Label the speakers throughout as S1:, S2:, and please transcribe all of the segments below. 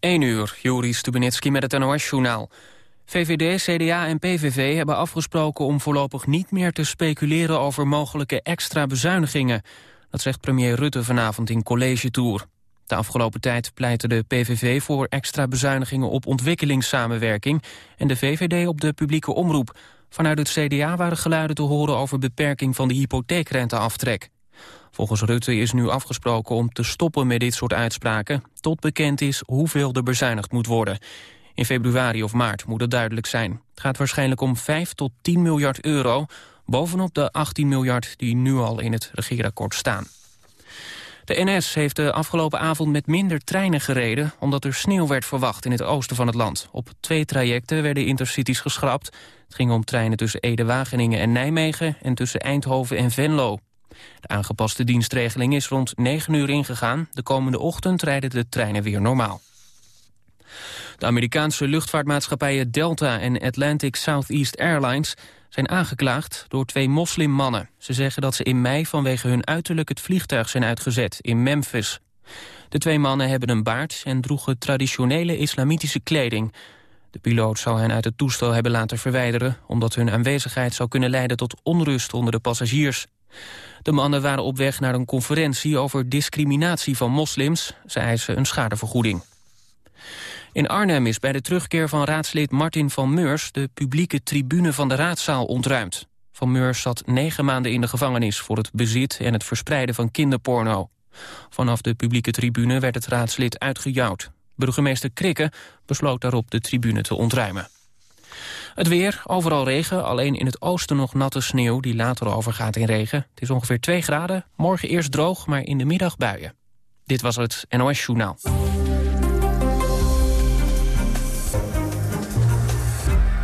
S1: 1 uur, Juri Stubenitski met het NOS-journaal. VVD, CDA en PVV hebben afgesproken om voorlopig niet meer te speculeren over mogelijke extra bezuinigingen. Dat zegt premier Rutte vanavond in College Tour. De afgelopen tijd pleitte de PVV voor extra bezuinigingen op ontwikkelingssamenwerking en de VVD op de publieke omroep. Vanuit het CDA waren geluiden te horen over beperking van de hypotheekrenteaftrek. Volgens Rutte is nu afgesproken om te stoppen met dit soort uitspraken... tot bekend is hoeveel er bezuinigd moet worden. In februari of maart moet het duidelijk zijn. Het gaat waarschijnlijk om 5 tot 10 miljard euro... bovenop de 18 miljard die nu al in het regeerakkoord staan. De NS heeft de afgelopen avond met minder treinen gereden... omdat er sneeuw werd verwacht in het oosten van het land. Op twee trajecten werden intercities geschrapt. Het ging om treinen tussen Ede-Wageningen en Nijmegen... en tussen Eindhoven en Venlo. De aangepaste dienstregeling is rond 9 uur ingegaan. De komende ochtend rijden de treinen weer normaal. De Amerikaanse luchtvaartmaatschappijen Delta en Atlantic Southeast Airlines zijn aangeklaagd door twee moslimmannen. Ze zeggen dat ze in mei vanwege hun uiterlijk het vliegtuig zijn uitgezet in Memphis. De twee mannen hebben een baard en droegen traditionele islamitische kleding. De piloot zou hen uit het toestel hebben laten verwijderen... omdat hun aanwezigheid zou kunnen leiden tot onrust onder de passagiers. De mannen waren op weg naar een conferentie over discriminatie van moslims. Ze eisen een schadevergoeding. In Arnhem is bij de terugkeer van raadslid Martin van Meurs... de publieke tribune van de raadzaal ontruimd. Van Meurs zat negen maanden in de gevangenis... voor het bezit en het verspreiden van kinderporno. Vanaf de publieke tribune werd het raadslid uitgejouwd. Burgemeester Krikke besloot daarop de tribune te ontruimen. Het weer, overal regen, alleen in het oosten nog natte sneeuw... die later overgaat in regen. Het is ongeveer 2 graden, morgen eerst droog, maar in de middag buien. Dit was het NOS Journaal.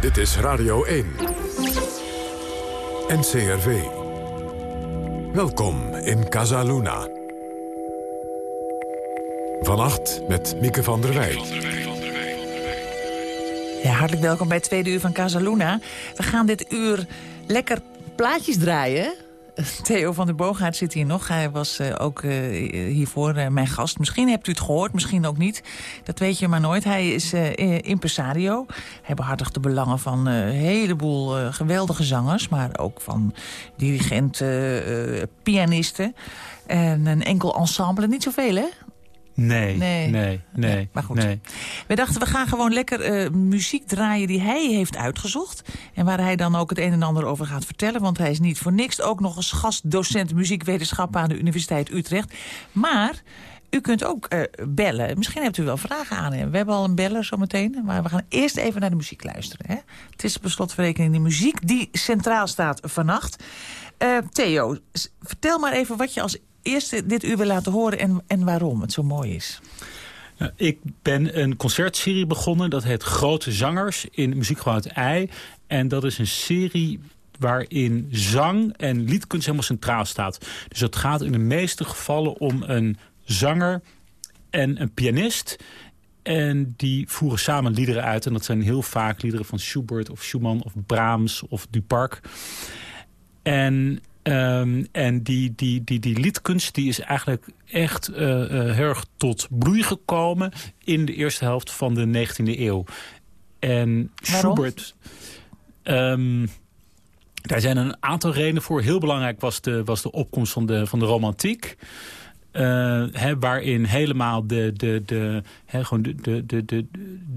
S2: Dit is Radio 1. NCRV. Welkom in Casaluna. Vannacht met Mieke van der Wij.
S3: Ja, hartelijk welkom bij het tweede uur van Casaluna. We gaan dit uur lekker plaatjes draaien. Theo van der Boogaard zit hier nog. Hij was uh, ook uh, hiervoor uh, mijn gast. Misschien hebt u het gehoord, misschien ook niet. Dat weet je maar nooit. Hij is impresario. Hij behartigt de belangen van een heleboel geweldige zangers... maar ook van dirigenten, pianisten... En een enkel ensemble, niet zoveel hè?
S4: Nee, nee, nee, nee.
S3: maar goed,
S4: nee.
S3: we dachten we gaan gewoon lekker uh, muziek draaien die hij heeft uitgezocht. En waar hij dan ook het een en ander over gaat vertellen. Want hij is niet voor niks ook nog eens gastdocent muziekwetenschappen aan de Universiteit Utrecht. Maar u kunt ook uh, bellen. Misschien hebt u wel vragen aan hem. We hebben al een beller zometeen. Maar we gaan eerst even naar de muziek luisteren. Hè? Het is per slotverrekening de muziek die centraal staat vannacht. Uh, Theo, vertel maar even wat je als eerst dit u wil laten horen en, en waarom het zo mooi is.
S4: Nou, ik ben een concertserie begonnen. Dat heet Grote Zangers in Muziekgebouw Ei. En dat is een serie waarin zang en liedkunst helemaal centraal staat. Dus het gaat in de meeste gevallen om een zanger en een pianist... En die voeren samen liederen uit. En dat zijn heel vaak liederen van Schubert of Schumann of Brahms of Duparc. En Um, en die, die, die, die liedkunst die is eigenlijk echt uh, uh, heel erg tot bloei gekomen... in de eerste helft van de 19e eeuw. En Schubert... Um, daar zijn een aantal redenen voor. Heel belangrijk was de, was de opkomst van de, van de romantiek. Uh, waarin helemaal de, de, de, gewoon de, de, de, de,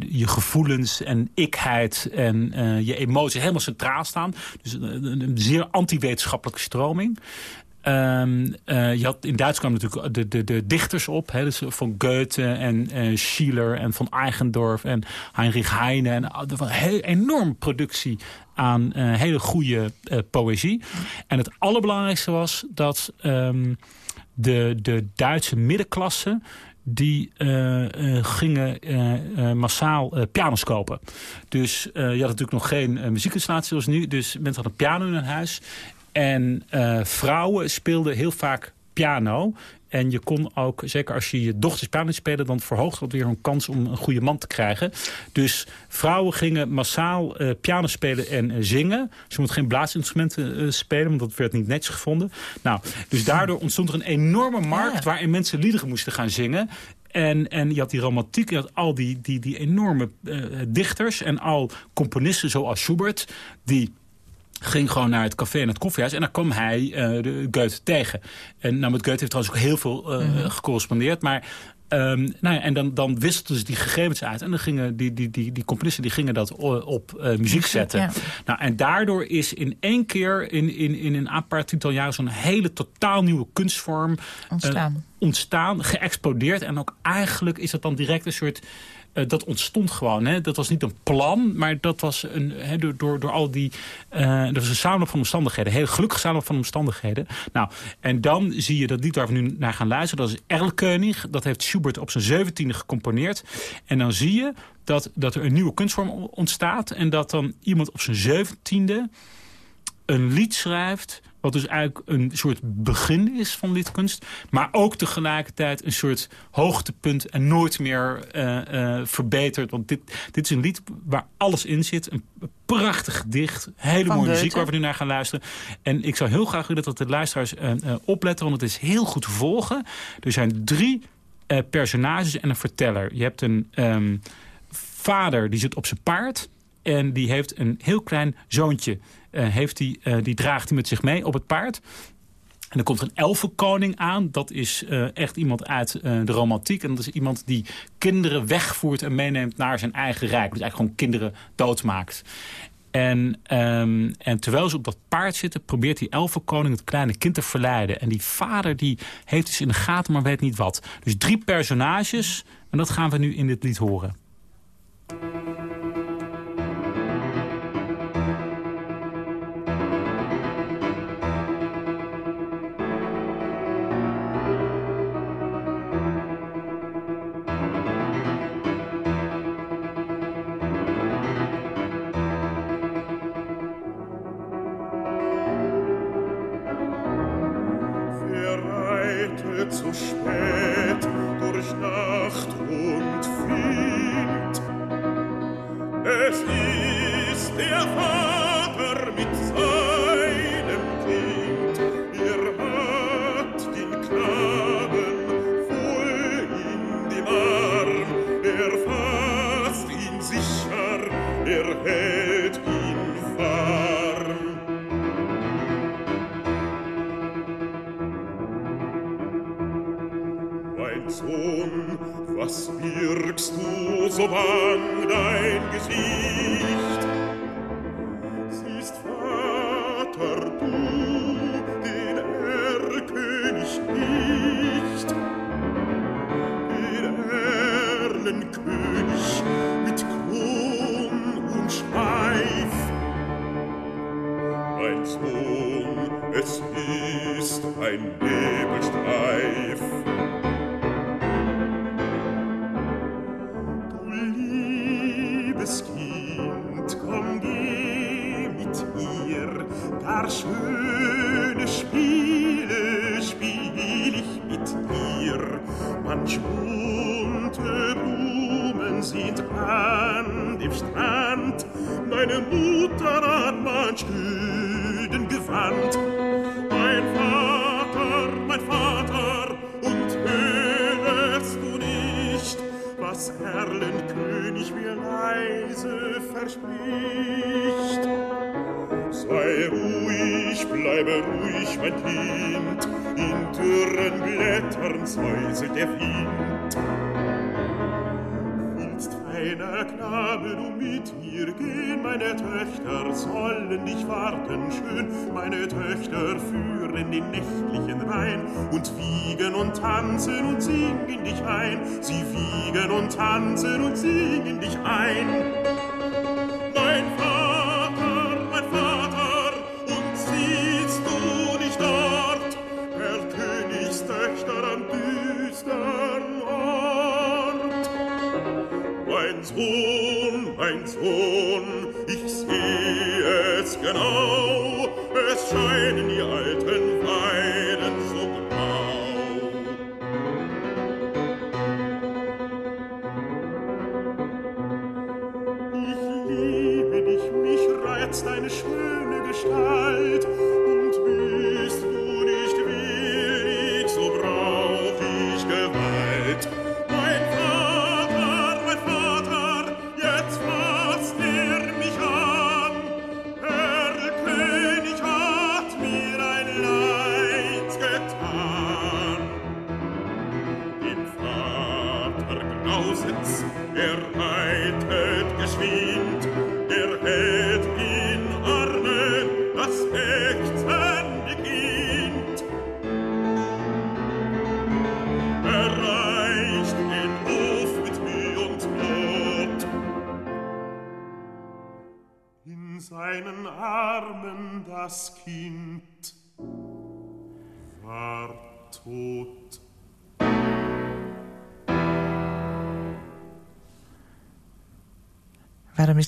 S4: je gevoelens en ikheid en uh, je emoties helemaal centraal staan. Dus een, een zeer anti-wetenschappelijke stroming. Uh, je had, in Duitsland natuurlijk de, de, de dichters op. Hè, dus van Goethe en Schiller en van Eigendorf en Heinrich Heine. En een hele enorme productie aan hele goede poëzie. En het allerbelangrijkste was dat... Um, de, de Duitse middenklasse die uh, uh, gingen uh, massaal pianos kopen. Dus je had natuurlijk nog geen muziekinstallatie zoals nu. Dus mensen hadden een piano in hun huis. En vrouwen speelden heel vaak piano. En je kon ook, zeker als je je dochters piano spelen... dan verhoogt dat weer een kans om een goede man te krijgen. Dus vrouwen gingen massaal uh, piano spelen en uh, zingen. Ze moeten geen blaasinstrumenten uh, spelen, want dat werd niet netjes gevonden. Nou, dus daardoor ontstond er een enorme markt... waarin mensen liederen moesten gaan zingen. En, en je had die romantiek, je had al die, die, die enorme dichters... en al componisten zoals Schubert... die ging gewoon naar het café en het koffiehuis. En dan kwam hij uh, de Goethe tegen. En nou, met Goethe heeft trouwens ook heel veel uh, mm -hmm. gecorrespondeerd. Maar Um, nou ja, en dan, dan wisselden ze die gegevens uit. En dan gingen die, die, die, die componisten die gingen dat op uh, muziek zetten. Ja. Nou, en daardoor is in één keer in, in, in een paar tiental jaren... zo'n hele totaal nieuwe kunstvorm
S3: ontstaan. Uh,
S4: ontstaan, geëxplodeerd. En ook eigenlijk is dat dan direct een soort uh, dat ontstond gewoon. Hè. Dat was niet een plan, maar dat was een, hè, door, door, door al die... Uh, dat was een samenloop van omstandigheden. Heel gelukkig samenloop van omstandigheden. Nou, en dan zie je dat lied waar we nu naar gaan luisteren. Dat is Erlkönig. Dat heeft Schubert op zijn zeventiende gecomponeerd. En dan zie je dat, dat er een nieuwe kunstvorm ontstaat. En dat dan iemand op zijn zeventiende een lied schrijft wat dus eigenlijk een soort begin is van liedkunst. Maar ook tegelijkertijd een soort hoogtepunt en nooit meer uh, uh, verbeterd. Want dit, dit is een lied waar alles in zit. Een prachtig gedicht. Hele van mooie muziek waar we nu naar gaan luisteren. En ik zou heel graag willen dat de luisteraars uh, opletten. Want het is heel goed te volgen. Er zijn drie personages en een verteller. Je hebt een um, vader die zit op zijn paard. En die heeft een heel klein zoontje heeft die, uh, die draagt hij met zich mee op het paard. En dan komt er een elfenkoning aan. Dat is uh, echt iemand uit de romantiek. En dat is iemand die kinderen wegvoert en meeneemt naar zijn eigen rijk. Dus eigenlijk gewoon kinderen doodmaakt. En, um, en terwijl ze op dat paard zitten, probeert die elfenkoning het kleine kind te verleiden. En die vader die heeft dus in de gaten, maar weet niet wat. Dus drie personages. En dat gaan we nu in dit lied horen.
S5: Den nächtlichen Wein und wiegen und tanzen und singen dich ein, sie wiegen und tanzen und singen dich ein. Mein Vater, mein Vater, und siehst du nicht dort, Herr Königstöchter am düstern Ort? Mein Sohn, mein Sohn, ich seh es genau,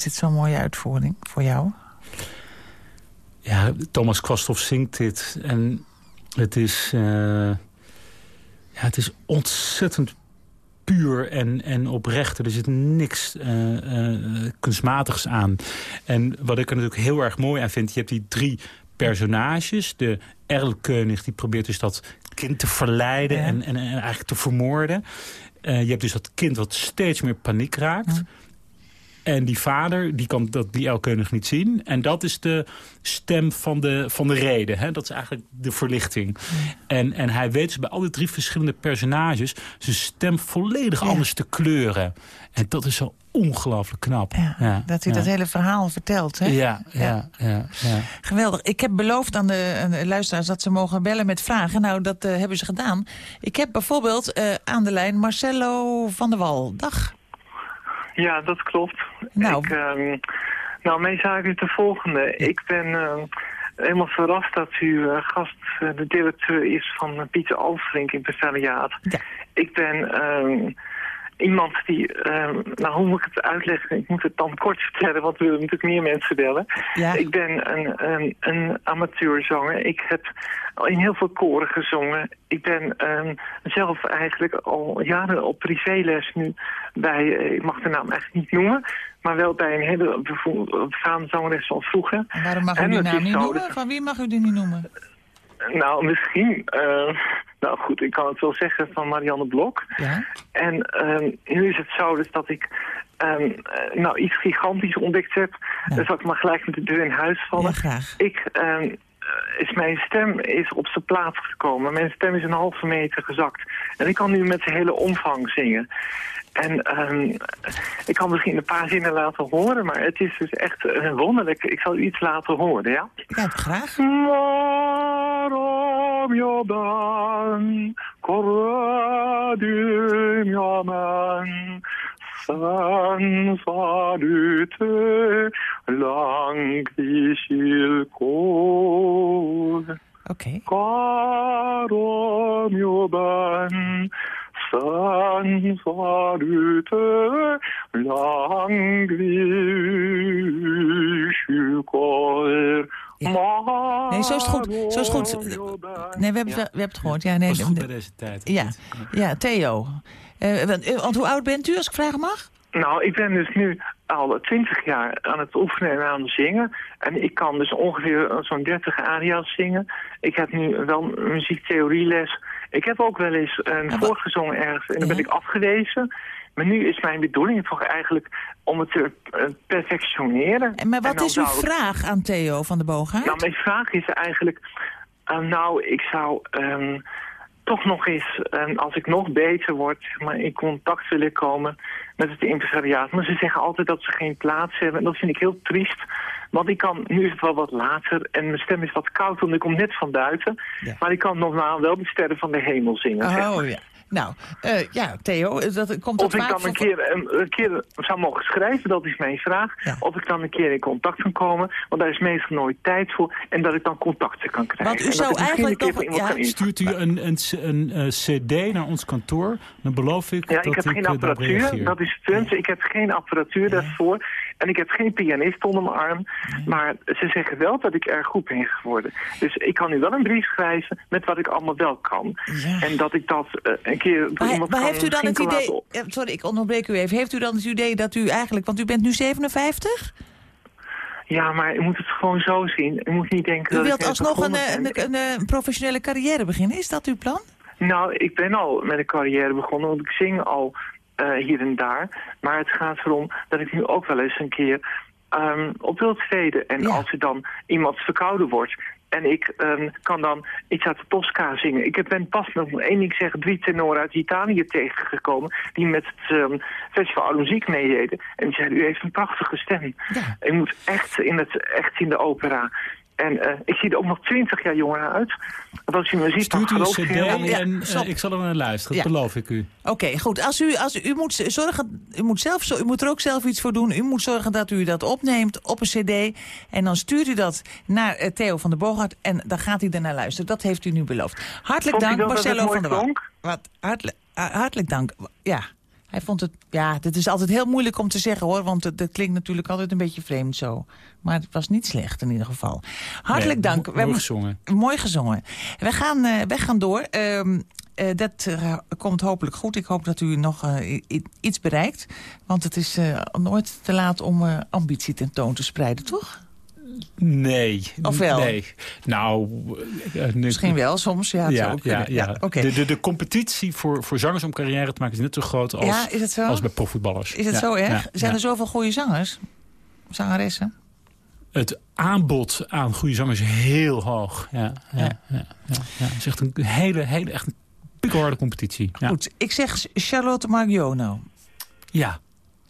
S3: is dit zo'n mooie uitvoering voor jou?
S4: Ja, Thomas Kwasthoff zingt dit. En het is, eh, ja, het is ontzettend puur en, en oprecht. Er zit niks eh, kunstmatigs aan. En wat ik er natuurlijk heel erg mooi aan vind... je hebt die drie personages. De Erlkönig die probeert dus dat kind te verleiden...
S3: Ja.
S4: En, en, en eigenlijk te vermoorden. Je hebt dus dat kind wat steeds meer paniek raakt... En die vader, die kan dat, die Elkeunig niet zien. En dat is de stem van de, van de reden. Hè? Dat is eigenlijk de verlichting. En, en hij weet dus bij al die drie verschillende personages... zijn stem volledig
S3: Ja.
S4: anders te kleuren. En dat is zo ongelooflijk knap.
S3: Ja, dat hij
S4: ja.
S3: dat hele verhaal vertelt. Hè?
S4: Ja, ja, ja, ja.
S3: Geweldig. Ik heb beloofd aan de, aan de luisteraars dat ze mogen bellen met vragen. Nou, dat eh, hebben ze gedaan. Ik heb bijvoorbeeld eh, aan de lijn Marcelo van der Wal. Dag.
S6: Ja, dat klopt.
S3: Nou.
S6: Ik, ehm, nou, mijn zaak is de volgende. Ik ben ehm, helemaal verrast dat u eh, gast eh, de directeur is van uh, Pieter Alfrink Impresariaat.
S3: Ja.
S6: Ik ben ehm, iemand die, nou hoe moet ik het uitleggen? Ik moet het dan kort vertellen, want we willen natuurlijk meer mensen bellen.
S3: Ja.
S6: Ik ben een, een, een amateurzanger. Ik heb in heel veel koren gezongen. Ik ben ehm, zelf eigenlijk al jaren op privéles nu bij, eh, ik mag de naam eigenlijk niet noemen, maar wel bij een hele befaamde zangeres van vroeger.
S3: En waarom mag u die naam niet noemen?
S6: dat-
S3: Van wie mag u die niet noemen?
S6: Nou, misschien, eh, nou goed, ik kan het wel zeggen van Marianne Blok.
S3: Ja.
S6: En ehm, nu is het zo dus dat ik ehm, eh, nou, iets gigantisch ontdekt heb.
S3: Ja.
S6: Dan zal ik maar gelijk met de deur in huis vallen.
S3: Ja, graag.
S6: Ik, is mijn stem is op zijn plaats gekomen. Mijn stem is een halve meter gezakt. En ik kan nu met zijn hele omvang zingen. En ehm, ik kan misschien een paar zinnen laten horen, maar het is dus echt eh, wonderlijk. Ik zal u iets laten horen, ja?
S3: Ja, graag.
S6: Waarom je senza lute, lang il cor.
S3: Oké.
S6: Carom je ben, senza lute, lang il cor.
S3: Ja. Nee, zo is het goed. Zo is het goed. Nee, we hebben, we hebben het gehoord. Ja, nee,
S4: Was goed bij deze tijd.
S3: ja. ja, Theo. Eh, want, eh, want hoe oud bent u, als ik vragen mag?
S6: Nou, ik ben dus nu al twintig jaar aan het oefenen en aan het zingen. En ik kan dus ongeveer zo'n 30 aria's zingen. Ik heb nu wel muziektheorieles. Ik heb ook wel eens een
S3: wat-
S6: voorgezongen ergens en dan ben
S3: Ja.
S6: ik afgewezen. Maar nu is mijn bedoeling toch eigenlijk om het te eh, perfectioneren.
S3: En, maar wat is uw vraag aan Theo van de Boogaard?
S6: Nou, mijn vraag is eigenlijk... eh, nou, ik zou ehm, toch nog eens, als ik nog beter word... zeg maar, in contact willen komen met het impresariaat. Maar ze zeggen altijd dat ze geen plaats hebben. En dat vind ik heel triest. Want ik kan, nu is het wel wat later en mijn stem is wat koud... want ik kom net van buiten.
S3: Ja.
S6: Maar ik kan normaal wel de sterren van de hemel zingen. zeg maar.
S3: Oh ja. Nou, eh, ja, Theo, eh, dat komt dat
S6: Of ik dan een keer, een, een keer zou mogen schrijven, dat is mijn vraag.
S3: Ja.
S6: Of ik dan een keer in contact kan komen, want daar is meestal nooit tijd voor. En dat ik dan contacten kan krijgen.
S3: Want u zou eigenlijk nog-
S6: iemand
S3: ja,
S4: Stuurt u een, een, een, eh, cd naar ons kantoor, dan beloof ik
S6: Ja,
S4: dat
S6: ik heb geen
S4: eh,
S6: apparatuur, dat is het punt. Ik heb geen apparatuur daarvoor. En ik heb geen pianist onder mijn arm. Maar ze zeggen wel dat ik erg goed ben geworden. Dus ik kan nu wel een brief schrijven met wat ik allemaal wel kan.
S3: Ja.
S6: En dat ik dat eh, een keer door
S3: Maar,
S6: iemand
S3: maar
S6: kan
S3: heeft u dan het idee...
S6: laten
S3: eh, Sorry, ik onderbreek u even. Heeft u dan het idee dat u eigenlijk... Want u bent nu 57?
S6: Ja, maar je moet het gewoon zo zien. Je moet niet denken
S3: U
S6: dat
S3: wilt
S6: ik
S3: alsnog een, eh, een, een, een professionele carrière beginnen. Is dat uw plan?
S6: Nou, ik ben al met een carrière begonnen, want ik zing al hier en daar. Maar het gaat erom dat ik nu ook wel eens een keer ehm, op wil treden. En
S3: Ja.
S6: als er dan iemand verkouden wordt, En ik ehm, kan dan iets uit de Tosca zingen. Ik ben pas nog één ding zeggen, drie tenoren uit Italië tegengekomen... die met het um, Festival Oude Muziek meededen. En die zeiden, u heeft een prachtige stem.
S3: Ja.
S6: U moet echt in, het, echt in de opera. En uh, ik zie er ook nog twintig jaar jonger uit. Want als u me ziet,
S4: Stuurt u een cd
S6: ja,
S4: en uh, ik zal er naar luisteren,
S3: Ja.
S4: beloof ik u.
S3: Oké, goed. Als u, als u, moet zorgen, u, moet zelf, zo- u moet er ook zelf iets voor doen. U moet zorgen dat u dat opneemt op een cd. En dan stuurt u dat naar eh, Theo van der Boogaard. En dan gaat hij ernaar luisteren. Dat heeft u nu beloofd. Hartelijk
S6: Vond
S3: dank, Marcelo van der Wal. Wat, hartelijk, hartelijk dank. Ja, hij vond het... Ja, dit is altijd heel moeilijk om te zeggen hoor. Want het, het klinkt natuurlijk altijd een beetje vreemd zo. Maar het was niet slecht in ieder geval. Hartelijk
S4: Nee,
S3: dank.
S4: mooi
S3: mo-
S4: gezongen.
S3: Mooi gezongen. We gaan, eh, wij gaan door. Ehm, eh, dat eh, komt hopelijk goed. Ik hoop dat u nog iets bereikt. Want het is nooit te laat om ambitie tentoon te spreiden, toch?
S4: Nee.
S3: Of wel?
S4: Nee. Nou, eh, nu-
S3: Misschien wel, soms. Ja, ook
S4: ja. De, de, de competitie voor, voor zangers om carrière te maken is net zo groot als,
S3: Ja, is het zo?
S4: als bij profvoetballers.
S3: Is het zo erg? Zijn er zoveel goede zangers? Zangeressen?
S4: Het aanbod aan goede zangers is heel hoog. Ja, ja,
S3: Ja.
S4: Het is echt een hele, hele echt een pikkelharde competitie. Ja.
S3: Goed, ik zeg Charlotte Margiono.
S4: ja.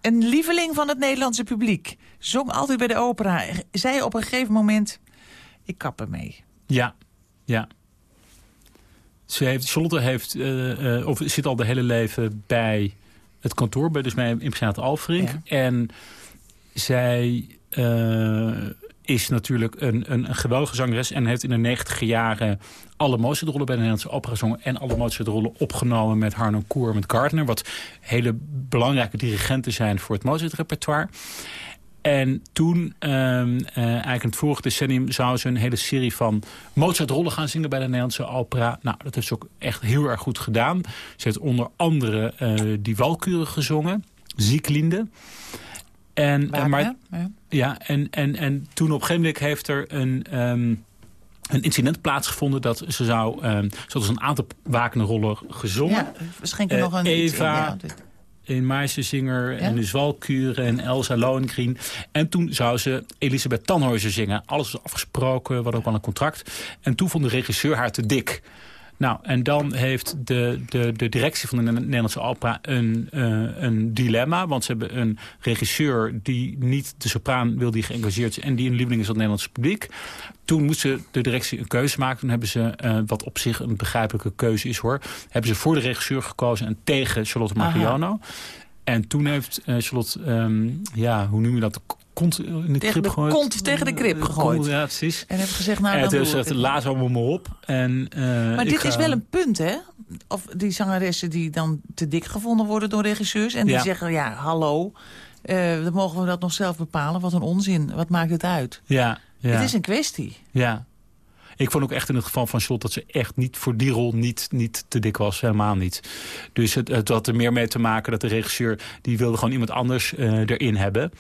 S3: Een lieveling van het Nederlandse publiek. Zong altijd bij de opera. Zei op een gegeven moment... Ik kap ermee.
S4: Ja, ja. Ze heeft, Charlotte heeft, eh, eh, of zit al de hele leven bij het kantoor, bij dus bij Impresaat Alfrink.
S3: Ja.
S4: En zij eh, is natuurlijk een, een, een geweldige zangeres en heeft in de negentiger jaren alle Mozart-rollen bij de Nederlandse opera gezongen en alle Mozart-rollen opgenomen met Harno Koer, met Gardner, wat hele belangrijke dirigenten zijn voor het Mozart-repertoire. En toen, ehm, eh, eigenlijk in het vorige decennium... zou ze een hele serie van Mozart-rollen gaan zingen bij de Nederlandse opera. Nou, dat heeft ze ook echt heel erg goed gedaan. Ze heeft onder andere eh, die Walkuren gezongen. Zieklinde. En, eh, maar,
S3: ja.
S4: ja, en, en, en toen op een gegeven moment heeft er een... ehm, een incident plaatsgevonden dat ze zou... ehm ze had dus een aantal Wagner-rollen gezongen.
S3: Ja, schenken
S4: Eh,
S3: nog een... iets
S4: Eva,
S3: ja,
S4: in Meisjeszinger en de Zwalkuren en Elsa Lohengrin. En toen zou ze Elisabeth Tannhäuser zingen. Alles was afgesproken, we hadden ook al een contract. En toen vond de regisseur haar te dik. Nou, en dan heeft de, de, de directie van de Nederlandse opera een, eh, een dilemma. Want ze hebben een regisseur die niet de sopraan wil die geëngageerd is... en die een lieveling is van het Nederlandse publiek. Toen moest ze de directie een keuze maken. Toen hebben ze, eh, wat op zich een begrijpelijke keuze is hoor... hebben ze voor de regisseur gekozen en tegen Charlotte
S3: Aha.
S4: Margiano. En toen heeft eh, Charlotte, ehm, ja, hoe noem je dat... Kont in de
S3: Tegen
S4: gegooid.
S3: kont tegen de krib
S4: Eh,
S3: gegooid.
S4: kont, Ja, precies.
S3: En hebben gezegd, nou,
S4: en
S3: dan ik
S4: ze,
S3: het.
S4: laat allemaal maar op. En, eh,
S3: Maar dit
S4: ga-
S3: is wel een punt, hè? Of die zangeressen die dan te dik gevonden worden door regisseurs... en die
S4: Ja.
S3: zeggen, ja, hallo, eh, dan mogen we dat nog zelf bepalen. Wat een onzin, wat maakt het uit?
S4: Ja, ja.
S3: Het is een kwestie.
S4: Ja. Ik vond ook echt in het geval van Slot dat ze echt niet voor die rol niet, niet te dik was. Helemaal niet. Dus het, het had er meer mee te maken dat de regisseur... die wilde gewoon iemand anders eh, erin hebben.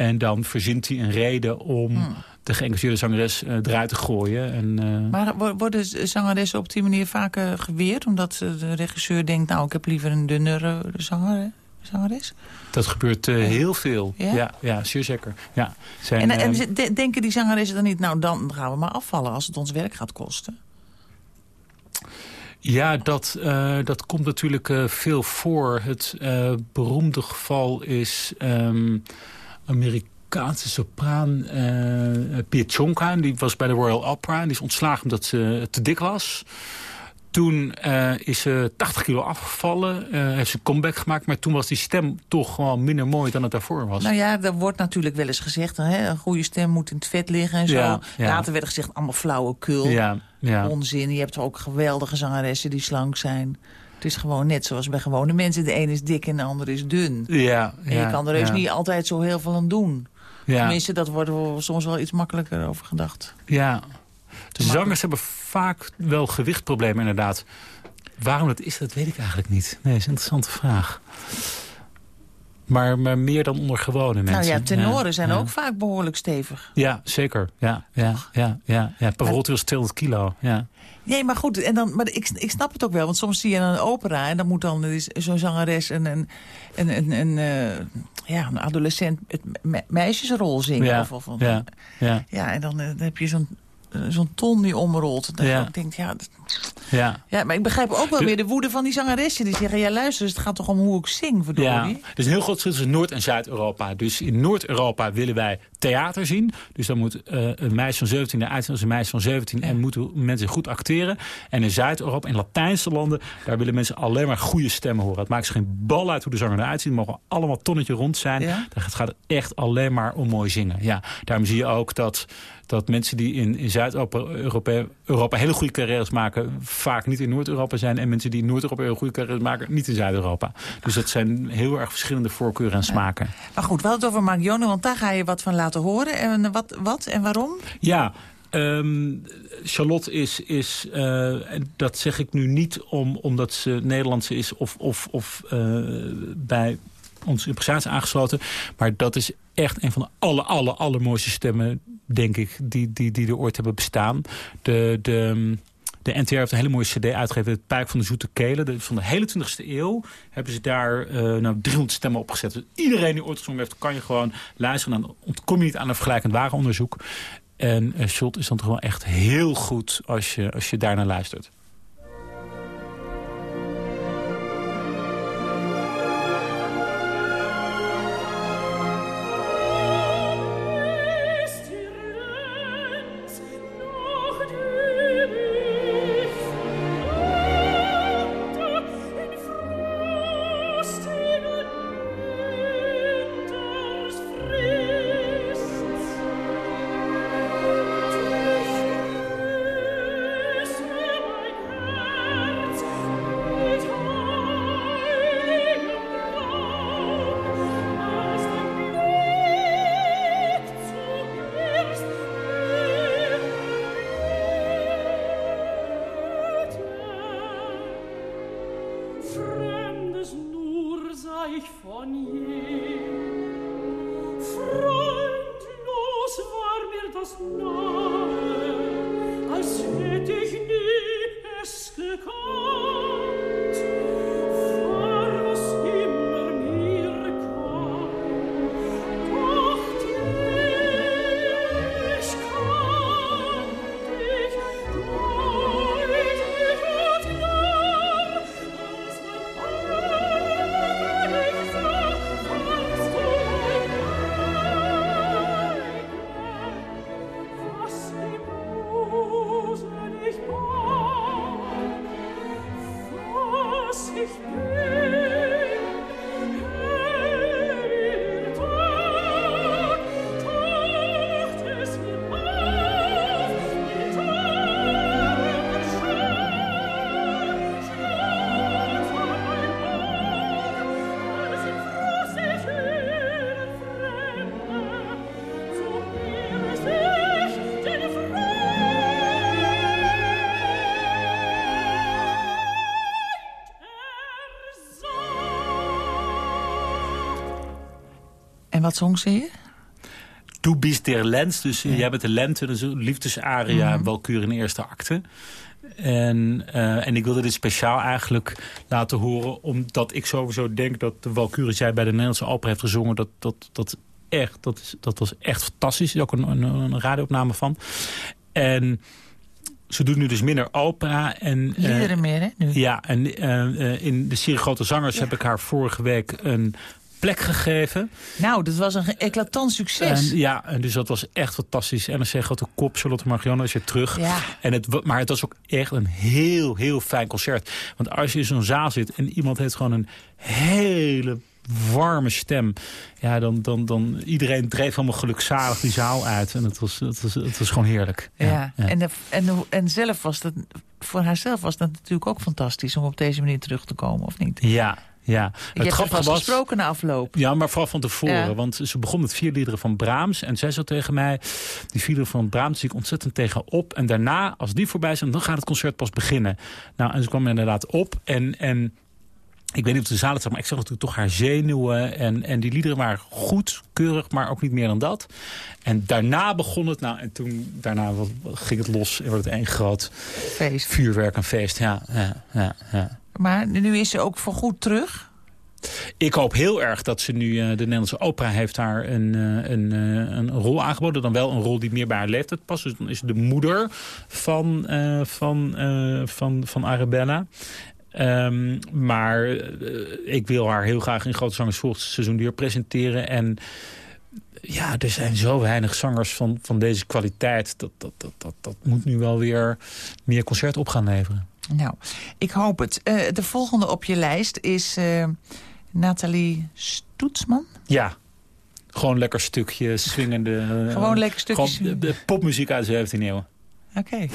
S4: En dan verzint hij een reden om
S3: Hmm.
S4: de geëngageerde zangeres eh, eruit te gooien. En, eh,
S3: Maar wo- worden zangeressen op die manier vaak geweerd... omdat eh, de regisseur denkt, nou, ik heb liever een dunnere zanger, zangeres?
S4: dat gebeurt heel veel.
S3: Ja?
S4: Ja? Ja, zeer zeker. Ja. Zijn,
S3: En, en denken die zangeressen dan niet, nou, dan gaan we maar afvallen... als het ons werk gaat kosten?
S4: Ja, dat, dat komt natuurlijk veel voor. Het eh, beroemde geval is ehm, Amerikaanse sopraan eh Pietjonka. Die was bij de Royal Opera. Die is ontslagen omdat ze te dik was. Toen eh, is ze 80 kilo afgevallen. eh, heeft ze een comeback gemaakt. Maar toen was die stem toch gewoon minder mooi dan het daarvoor was.
S3: Nou ja, er wordt natuurlijk wel eens gezegd... Hè, een goede stem moet in het vet liggen en zo.
S4: Ja, ja.
S3: Later werd gezegd, allemaal flauwekul.
S4: ja, ja.
S3: Onzin. Je hebt ook geweldige zangeressen die slank zijn. Het is gewoon net zoals bij gewone mensen. De een is dik en de ander is dun.
S4: ja,
S3: En
S4: ja,
S3: je kan er dus
S4: ja.
S3: niet altijd zo heel veel aan doen.
S4: Ja.
S3: Tenminste, dat wordt er soms wel iets makkelijker over gedacht.
S4: Ja. De zangers hebben vaak wel gewichtproblemen inderdaad. Waarom dat is, dat weet ik eigenlijk niet. Nee, dat is een interessante vraag. Maar, maar meer dan onder gewone mensen.
S3: Nou ja, tenoren zijn
S4: ja.
S3: ook vaak behoorlijk stevig.
S4: Ja, zeker. Ja, ja, ja, ja, ja. Pavarotti was 200 kilo. Ja.
S3: Nee, maar goed, en dan, maar ik, ik snap het ook wel. Want soms zie je een opera en dan moet dan is zo'n zangeres een, een, een, een, een, eh, ja, een adolescent het me- meisjesrol zingen.
S4: Ja,
S3: of, of,
S4: ja, ja.
S3: ja, en dan, eh, dan heb je zo'n zo'n ton die omrolt. Dat
S4: Ja.
S3: je ook denkt, ja, dat-
S4: Ja.
S3: ja, maar ik begrijp ook wel
S4: De-
S3: weer de woede van die zangeressen. Die zeggen, ja luister, het gaat toch om hoe ik zing, verdorie.
S4: Ja, er is een heel groot verschil tussen Noord- en Zuid-Europa. Dus in Noord-Europa willen wij theater zien. Dus dan moet eh, een meisje van 17 eruit zien als een meisje van 17. En moeten mensen goed acteren. En in Zuid-Europa, in Latijnse landen... daar willen mensen alleen maar goede stemmen horen. Het maakt ze geen bal uit hoe de zanger eruit ziet. Het mogen allemaal tonnetje rond zijn.
S3: Ja?
S4: Dan gaat het echt alleen maar om mooi zingen. Ja, daarom zie je ook dat... Dat mensen die in, in Zuid-Europa Europa hele goede carrières maken... vaak niet in Noord-Europa zijn. En mensen die in Noord-Europa hele goede carrières maken... niet in Zuid-Europa. Dus dat zijn heel erg verschillende voorkeuren en smaken.
S3: Maar goed, we hadden het over Margione, want daar ga je wat van laten horen. En wat, wat en waarom?
S4: Ja, ehm, Charlotte is, is eh, dat zeg ik nu niet om, omdat ze Nederlandse is of, of, of eh, bij onze impressatie aangesloten. Maar dat is echt een van de alle, alle, allermooiste stemmen, denk ik, die, die, die er ooit hebben bestaan. De, de, de NTR heeft een hele mooie cd uitgegeven, Het Pijk van de Zoete Kelen. Van de hele 20e eeuw hebben ze daar eh nou, 300 stemmen opgezet. Dus iedereen die ooit gezongen heeft, kan je gewoon luisteren. Dan ontkom je niet aan een vergelijkend warenonderzoek. En uh, Schult is dan toch wel echt heel goed als je, als je daarnaar luistert.
S3: Wat zong ze hier?
S4: Du bist der Lens, dus ja. jij bent de lente, dus een liefdesaria, mm -hmm. In de eerste acte. En, uh, en ik wilde dit speciaal eigenlijk laten horen... omdat ik sowieso denk dat de Walkure jij bij de Nederlandse opera heeft gezongen... dat, dat, dat, echt, dat, is, dat was echt fantastisch. Er is ook een, een, een radioopname van. En ze doet nu dus minder opera. En,
S3: Liederen uh, meer, hè? Nu.
S4: Ja, en uh, in de serie Grote Zangers ja. heb ik haar vorige week een plek gegeven.
S3: Nou, dat was een eclatant succes.
S4: En, ja, en dus dat was echt fantastisch. NRC Grote Kop, Charlotte Margione is weer terug.
S3: Ja.
S4: En het, maar het was ook echt een heel, heel fijn concert. Want als je in zo'n zaal zit en iemand heeft gewoon een hele warme stem. Ja, dan, dan, dan iedereen dreef allemaal gelukzalig die zaal uit. En het was, het was, het was gewoon heerlijk.
S3: Ja, ja. En, de, en, de, en zelf was dat, voor haarzelf was dat natuurlijk ook fantastisch... om op deze manier terug te komen, of niet?
S4: Ja, ja.
S3: Ik heb vast was, gesproken na afloop.
S4: Ja, maar vooral van tevoren. Ja. Want ze begon met vier liederen van Brahms. En zij zei tegen mij, die vier van Brahms zie ik ontzettend tegenop. En daarna, als die voorbij zijn, dan gaat het concert pas beginnen. Nou, en ze kwam inderdaad op. En, en ik weet niet of de zaal het maar ik zag natuurlijk toch haar zenuwen. En, en die liederen waren goed, keurig, maar ook niet meer dan dat. En daarna begon het, nou, en toen, daarna ging het los. En werd het één groot
S3: feest.
S4: vuurwerk en feest. Ja, ja, ja, ja.
S3: Maar nu is ze ook voorgoed terug?
S4: Ik hoop heel erg dat ze nu, uh, de Nederlandse opera heeft haar een, uh, een, uh, een rol aangeboden. Dan wel een rol die meer bij haar leeftijd past. Dus dan is de moeder van, van, van, van Arabella. Um, maar ik wil haar heel graag in Grote Zangers volgend seizoen weer presenteren. En ja, er zijn zo weinig zangers van, van deze kwaliteit. Dat, dat, dat, dat, dat moet nu wel weer meer concert op gaan leveren.
S3: Nou, ik hoop het. de volgende op je lijst is... Nathalie Stoetsman?
S4: Ja, gewoon lekker stukje swingende...
S3: gewoon lekker stukje...
S4: Gewoon popmuziek uit de 17e eeuw.
S3: Oké.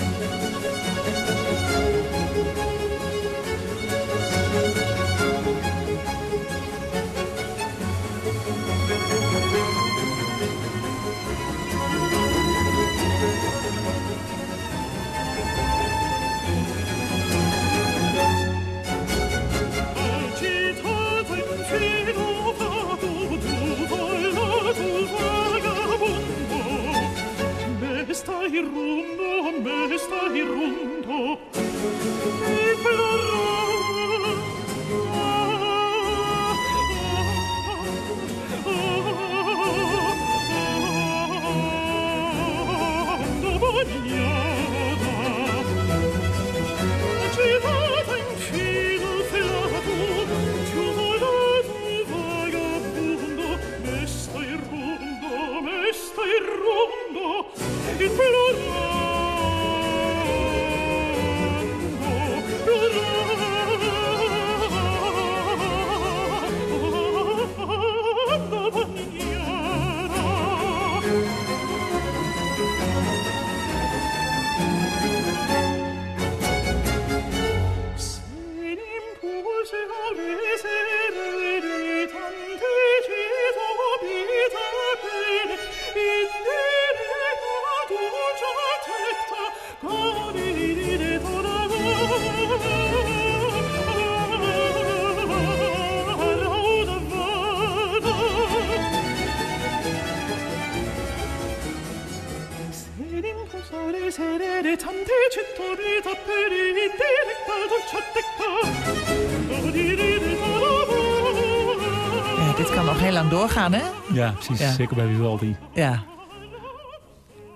S4: Ja, precies. Ja. Zeker bij Vivaldi.
S3: Ja.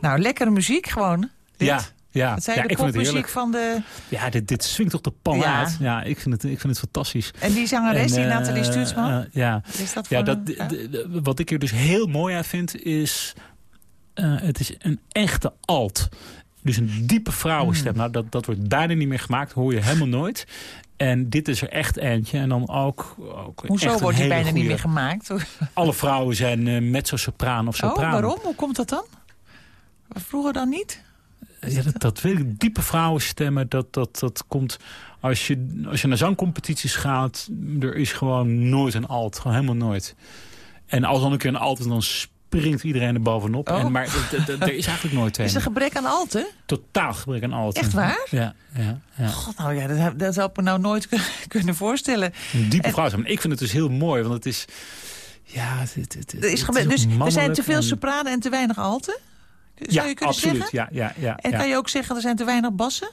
S3: Nou, lekkere muziek gewoon. Dit.
S4: Ja, ja.
S3: Dat zijn
S4: ja,
S3: de popmuziek van de...
S4: Ja, dit, dit swingt toch de pan ja. uit. Ja, ik vind, het, ik vind het fantastisch.
S3: En die zangeres, en, die Nathalie Stuutsman? Uh,
S4: ja,
S3: is dat
S4: ja, dat, wat ik er dus heel mooi aan vind is... Uh, het is een echte alt. Dus een diepe vrouwenstem. Mm. Nou, dat, dat wordt bijna niet meer gemaakt. Hoor je helemaal nooit. En dit is er echt eentje. En dan ook, ook
S3: Hoezo wordt die bijna niet meer gemaakt?
S4: Alle vrouwen zijn uh, mezzo-sopraan of sopraan.
S3: Oh, waarom? Hoe komt dat dan? Vroeger dan niet?
S4: Ja, dat, dat weet ik. Diepe vrouwenstemmen, dat, dat, dat komt... Als je, als je naar zangcompetities gaat, er is gewoon nooit een alt. Gewoon helemaal nooit. En als dan een keer een alt is, dan springt iedereen er bovenop.
S3: Oh.
S4: En, maar er is eigenlijk nooit een.
S3: Is er gebrek aan alten?
S4: Totaal gebrek aan alten.
S3: Echt waar?
S4: Ja. ja, ja.
S3: God, nou ja, dat, dat zou ik me nou nooit kunnen voorstellen.
S4: Een diepe en... vrouw. Maar ik vind het dus heel mooi, want het is... Ja, het, het, het,
S3: er, is dus er zijn te veel en... sopranen en te weinig alten? Zou
S4: ja,
S3: je kunnen
S4: absoluut.
S3: zeggen?
S4: Ja, ja, ja,
S3: en kan je ook zeggen, er zijn te weinig bassen?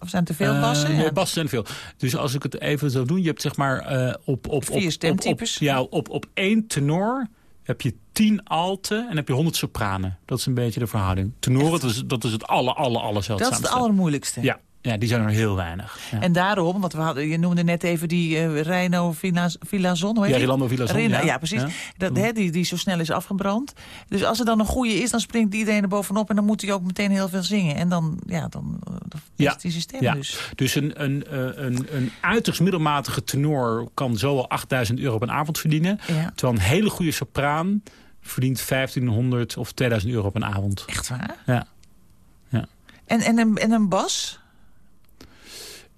S3: Of zijn te veel bassen?
S4: Uh. Nee, bassen zijn veel. Dus als ik het even zou doen, je hebt zeg maar uh, op, op,
S3: Vier
S4: op,
S3: stemtypes.
S4: Op, ja, op, op één tenor heb je tien alten en heb je honderd sopranen. Dat is een beetje de verhouding. Tenoren, dat is, dat is het aller, aller, aller
S3: Dat is het allermoeilijkste.
S4: Ja, ja, die zijn er heel weinig. Ja.
S3: En daarom, want we hadden, je noemde net even die uh, Reino Villazon. Hoe heet
S4: ja, Rilando Villazon.
S3: Rino, ja. ja, precies. Ja. Dat, hè, die, die zo snel is afgebrand. Dus als er dan een goede is, dan springt iedereen er bovenop... en dan moet hij ook meteen heel veel zingen. En dan, ja, dan, dan
S4: ja.
S3: is die
S4: ja.
S3: dus.
S4: Dus een, een, een, een uiterst middelmatige tenor kan zo al 8000 euro op een avond verdienen. Terwijl een hele goede sopraan verdient 1500 of 2000 euro op een avond.
S3: Echt waar?
S4: Ja. ja.
S3: En, en, een, en een bas?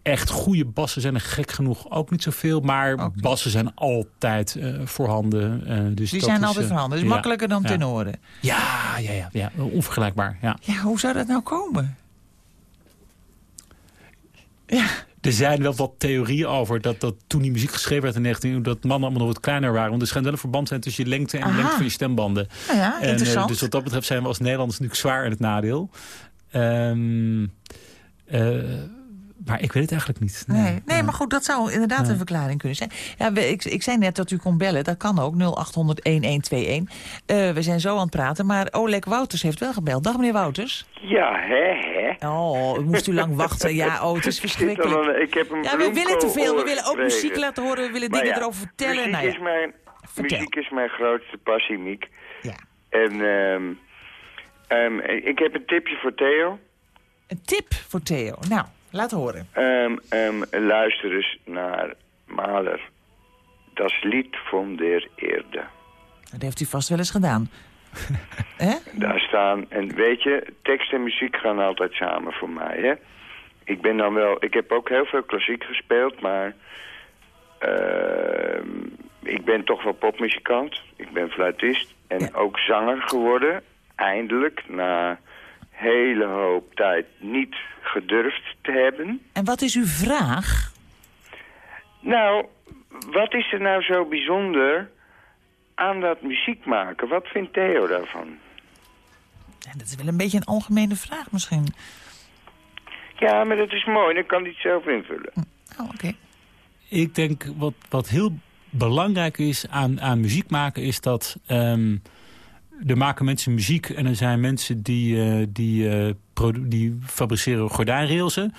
S4: Echt goede bassen zijn er gek genoeg ook niet zoveel. Maar
S3: okay.
S4: bassen zijn altijd uh, voorhanden. Uh, dus
S3: Die zijn
S4: is,
S3: altijd
S4: uh,
S3: voorhanden. Dus
S4: ja,
S3: makkelijker dan
S4: ja.
S3: tenoren.
S4: Ja, ja, ja, ja, onvergelijkbaar. Ja.
S3: ja, hoe zou dat nou komen? Ja.
S4: Er zijn wel wat theorieën over dat, dat toen die muziek geschreven werd in 19 dat mannen allemaal nog wat kleiner waren. Want er schijnt wel een verband zijn tussen je lengte en de lengte van je stembanden.
S3: Ja,
S4: en,
S3: interessant.
S4: dus wat dat betreft zijn we als Nederlanders natuurlijk zwaar in het nadeel. Um, uh, Maar ik weet het eigenlijk niet.
S3: Nee, nee, maar goed, dat zou inderdaad een verklaring kunnen zijn. Ja, we- ik, ik zei net dat u kon bellen, dat kan ook, 0800-1121. Eh, we zijn zo aan het praten, maar Oleg Wouters heeft wel gebeld. Dag meneer Wouters.
S7: Ja, hè, hè.
S3: Oh, moest u lang wachten. Ja, oh, het is
S7: er
S3: verschrikkelijk.
S7: dan- ik heb een
S3: Ja, we willen te veel. We willen ook muziek laten horen. We willen
S7: Maar
S3: dingen
S7: ja,
S3: erover vertellen.
S7: Muziek,
S3: Nou ja.
S7: is mijn,
S3: Vertel.
S7: muziek is mijn grootste passie, Miek.
S3: Ja.
S7: En ehm, ehm, ik heb een tipje voor Theo.
S3: Een tip voor Theo. Nou, laat horen.
S7: Ehm, ehm, luister eens naar Mahler. Das Lied von der Erde.
S3: Dat heeft u vast wel eens gedaan. Hè?
S7: Daar staan, en weet je, tekst en muziek gaan altijd samen voor mij, hè. Ik ben dan wel, ik heb ook heel veel klassiek gespeeld, maar ehm, ik ben toch wel popmuzikant. Ik ben fluitist en
S3: Ja.
S7: ook zanger geworden, eindelijk, na hele hoop tijd niet gedurfd te hebben.
S3: En wat is uw vraag?
S7: Nou, wat is er nou zo bijzonder aan dat muziek maken? Wat vindt Theo daarvan?
S3: Ja, dat is wel een beetje een algemene vraag misschien.
S7: Ja, maar dat is mooi, dan kan hij het zelf invullen.
S3: Oh, oké.
S4: Ik denk wat, wat heel belangrijk is aan, aan muziek maken... is dat ehm, er maken mensen muziek en er zijn mensen die, eh, die, eh, die fabriceren gordijnrailsen.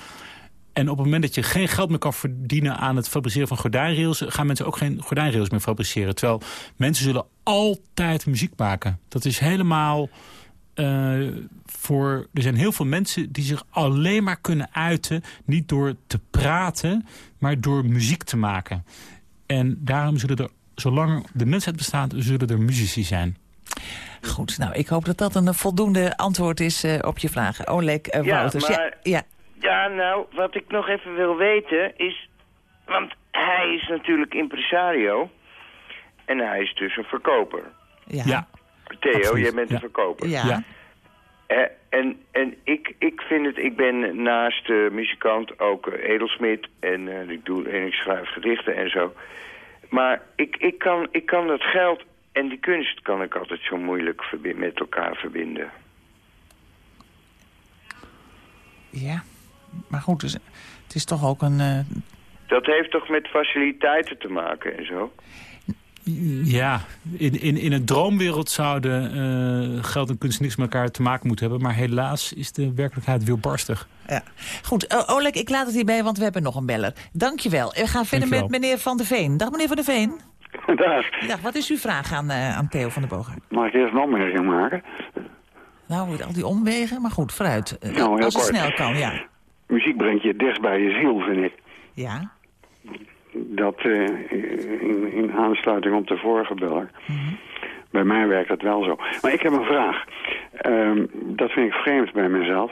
S4: En op het moment dat je geen geld meer kan verdienen aan het fabriceren van gordijnrailsen... gaan mensen ook geen gordijnrails meer fabriceren. Terwijl mensen zullen altijd muziek maken. Dat is helemaal... eh, voor, er zijn heel veel mensen die zich alleen maar kunnen uiten... niet door te praten, maar door muziek te maken. En daarom zullen er, zolang de mensheid bestaat... zullen er muzici zijn.
S3: Goed, nou, ik hoop dat dat een voldoende antwoord is eh, op je vragen. Oleg eh,
S7: Ja,
S3: Wouters.
S7: maar-
S3: Ja, ja,
S7: Ja, nou, wat ik nog even wil weten is... Want hij is natuurlijk impresario. En hij is dus een verkoper.
S3: ja,
S4: Ja,
S7: Theo,
S4: Absoluut,
S7: jij bent
S4: ja.
S7: een verkoper.
S3: ja.
S4: Ja.
S7: Eh, en en ik, ik vind het... Ik ben naast muzikant ook eh, edelsmid. En eh, ik, doe, en ik schrijf gedichten en zo. Maar ik, ik, kan, ik kan dat geld en die kunst kan ik altijd zo moeilijk met elkaar verbinden.
S3: Ja. Maar goed, dus, het is toch ook een... eh,
S7: Dat heeft toch met faciliteiten te maken en zo?
S4: Ja, in, in, in een droomwereld zouden eh, geld en kunst niks met elkaar te maken moeten hebben. Maar helaas is de werkelijkheid weerbarstig.
S3: ja. Goed, Oleg, ik laat het hierbij, want we hebben nog een beller. Dankjewel. We gaan verder
S4: Dankjewel.
S3: met meneer Van der Veen. Dag, meneer Van der Veen.
S8: Dag.
S3: Wat is uw vraag aan, eh, aan Theo van der Bogen?
S8: Mag ik eerst een opmerking maken?
S3: Nou, met al die omwegen, maar goed, vooruit. Eh,
S8: Nou,
S3: als het
S8: kort.
S3: snel kan, ja.
S8: Muziek brengt je dichtst bij je ziel, vind ik.
S3: Ja,
S8: Dat eh, in, in aansluiting op de vorige beller. Bij mij werkt dat wel zo. Maar ik heb een vraag. Ehm, dat vind ik vreemd bij mezelf.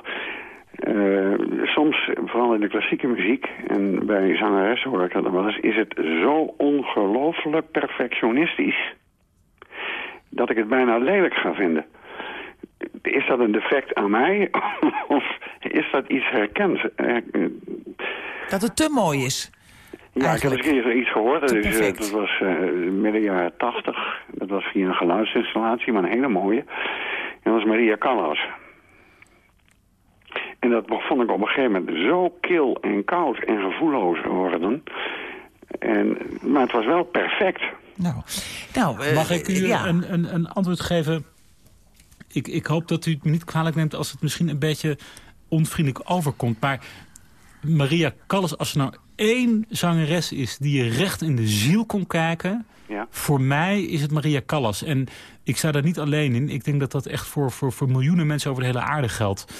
S8: Eh, soms, vooral in de klassieke muziek en bij zangeressen hoor ik dat wel eens... is het zo ongelooflijk perfectionistisch... dat ik het bijna lelijk ga vinden. Is dat een defect aan mij? of is dat iets herkend? Eh,
S3: dat het te mooi is.
S8: ja, ik heb eens iets gehoord. Dat, is, eh, dat was midden jaren tachtig. Dat was via een geluidsinstallatie, maar een hele mooie. En dat was Maria Callas. En dat vond ik op een gegeven moment zo kil en koud en gevoelloos worden. En, maar het was wel perfect.
S3: Nou, nou eh,
S4: Mag ik u
S3: ja.
S4: een, een, een antwoord geven? Ik, ik hoop dat u het me niet kwalijk neemt als het misschien een beetje onvriendelijk overkomt. Maar Maria Callas, als er nou één zangeres is die je recht in de ziel kon kijken...
S8: Ja.
S4: Voor mij is het Maria Callas. En ik sta daar niet alleen in. Ik denk dat dat echt voor, voor, voor miljoenen mensen over de hele aarde geldt.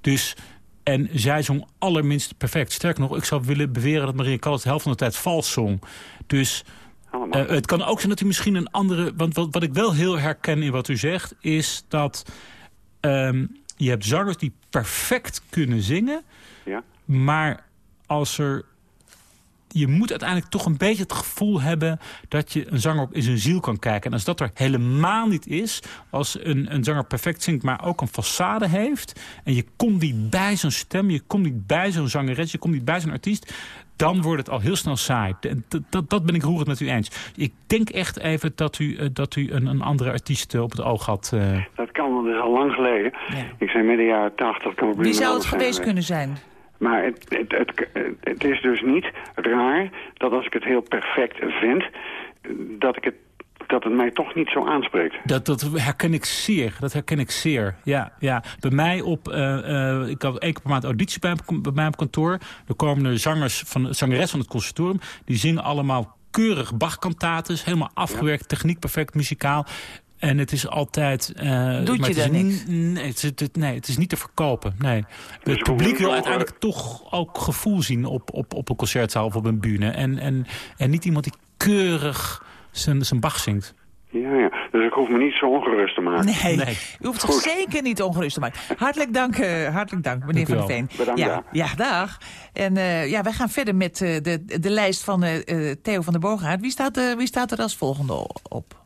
S4: Dus, en zij zong allerminst perfect. Sterker nog, ik zou willen beweren dat Maria Callas de helft van de tijd vals zong. Dus eh, het kan ook zijn dat u misschien een andere... Want wat, wat ik wel heel herken in wat u zegt... is dat ehm, je hebt zangers die perfect kunnen zingen...
S8: ja.
S4: maar als er... Je moet uiteindelijk toch een beetje het gevoel hebben... dat je een zanger op in zijn ziel kan kijken. En als dat er helemaal niet is... als een, een zanger perfect zingt, maar ook een façade heeft... en je komt niet bij zijn stem, je komt niet bij zo'n zangeres... je komt niet bij zo'n artiest... dan wordt het al heel snel saai. En Dat, dat, dat ben ik roerend met u eens. Ik denk echt even dat u, eh, dat u een, een andere artiest eh, op het oog had... eh.
S8: Dat kan, want dat is al lang geleden.
S3: Ja.
S8: Ik zei midden jaren tachtig. Kan ik me
S3: Wie zou het geweest kunnen zijn?
S8: Maar het, het, het, het is dus niet raar dat als ik het heel perfect vind... dat ik het dat het mij toch niet zo aanspreekt.
S4: Dat, dat herken ik zeer. Dat herken ik zeer. Ja, ja. Bij mij op... Uh, uh, ik had één keer per maand auditie bij, bij mij op kantoor. Er komen de zangers van, zangeres van het conservatorium. Die zingen allemaal keurig Bach-kantates. Helemaal afgewerkt, techniek perfect, muzikaal. En het is altijd...
S3: Uh, Doet je daar niks?
S4: Nee het, is, nee, het is niet te verkopen. Nee. Dus het publiek wil uiteindelijk toch ook gevoel zien op, op, op een concertzaal of op een bühne. En, en, en niet iemand die keurig zijn, zijn Bach zingt.
S8: Ja, ja. Dus ik hoef me niet zo ongerust te maken.
S3: Nee, nee. u hoeft zich zeker niet ongerust te maken. Hartelijk dank, uh, hartelijk dank meneer Van der Veen.
S8: Bedankt,
S3: ja, ja, dag. En uh, ja, wij gaan verder met uh, de, de lijst van Theo van der Boogaard. Wie staat, wie staat er als volgende op?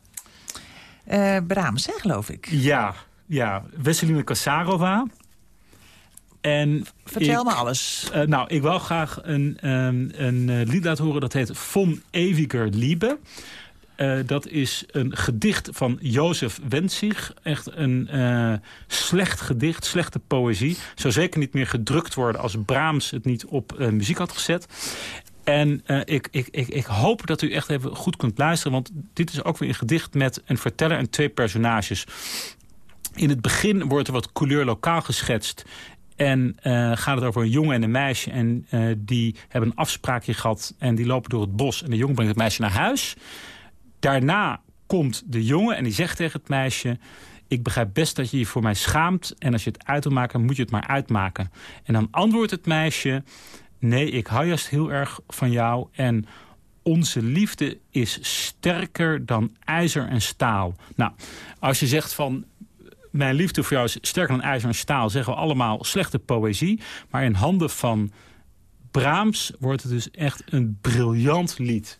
S3: Uh, Brahms, hè, geloof ik.
S4: Ja, ja. Wesseline Kasarova. En
S3: Vertel me alles.
S4: Uh, nou, ik wil graag een, um, een uh, lied laten horen dat heet Von Ewiger Liebe. Uh, dat is een gedicht van Jozef Wenzig. Echt een slecht gedicht, slechte poëzie. Zou zeker niet meer gedrukt worden als Brahms het niet op muziek had gezet. En uh, ik, ik, ik, ik hoop dat u echt even goed kunt luisteren. Want dit is ook weer een gedicht met een verteller en twee personages. In het begin wordt er wat couleur lokaal geschetst. En uh, gaat het over een jongen en een meisje. En uh, die hebben een afspraakje gehad. En die lopen door het bos. En de jongen brengt het meisje naar huis. Daarna komt de jongen en die zegt tegen het meisje... ik begrijp best dat je je voor mij schaamt... en als je het uit wil maken, moet je het maar uitmaken. En dan antwoordt het meisje nee, ik hou juist heel erg van jou en onze liefde is sterker dan ijzer en staal. Nou, als je zegt van mijn liefde voor jou is sterker dan ijzer en staal... zeggen we allemaal slechte poëzie. Maar in handen van Brahms wordt het dus echt een briljant lied.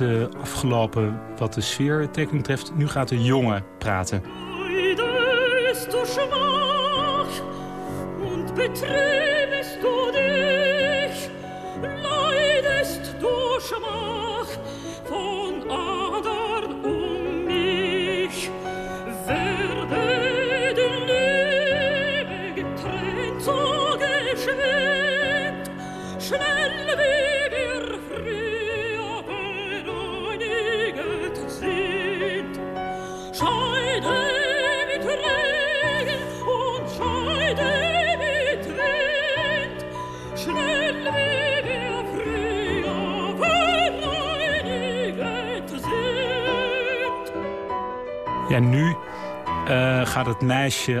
S4: uh, afgelopen wat de sfeertekening betreft. Nu gaat de jongen praten.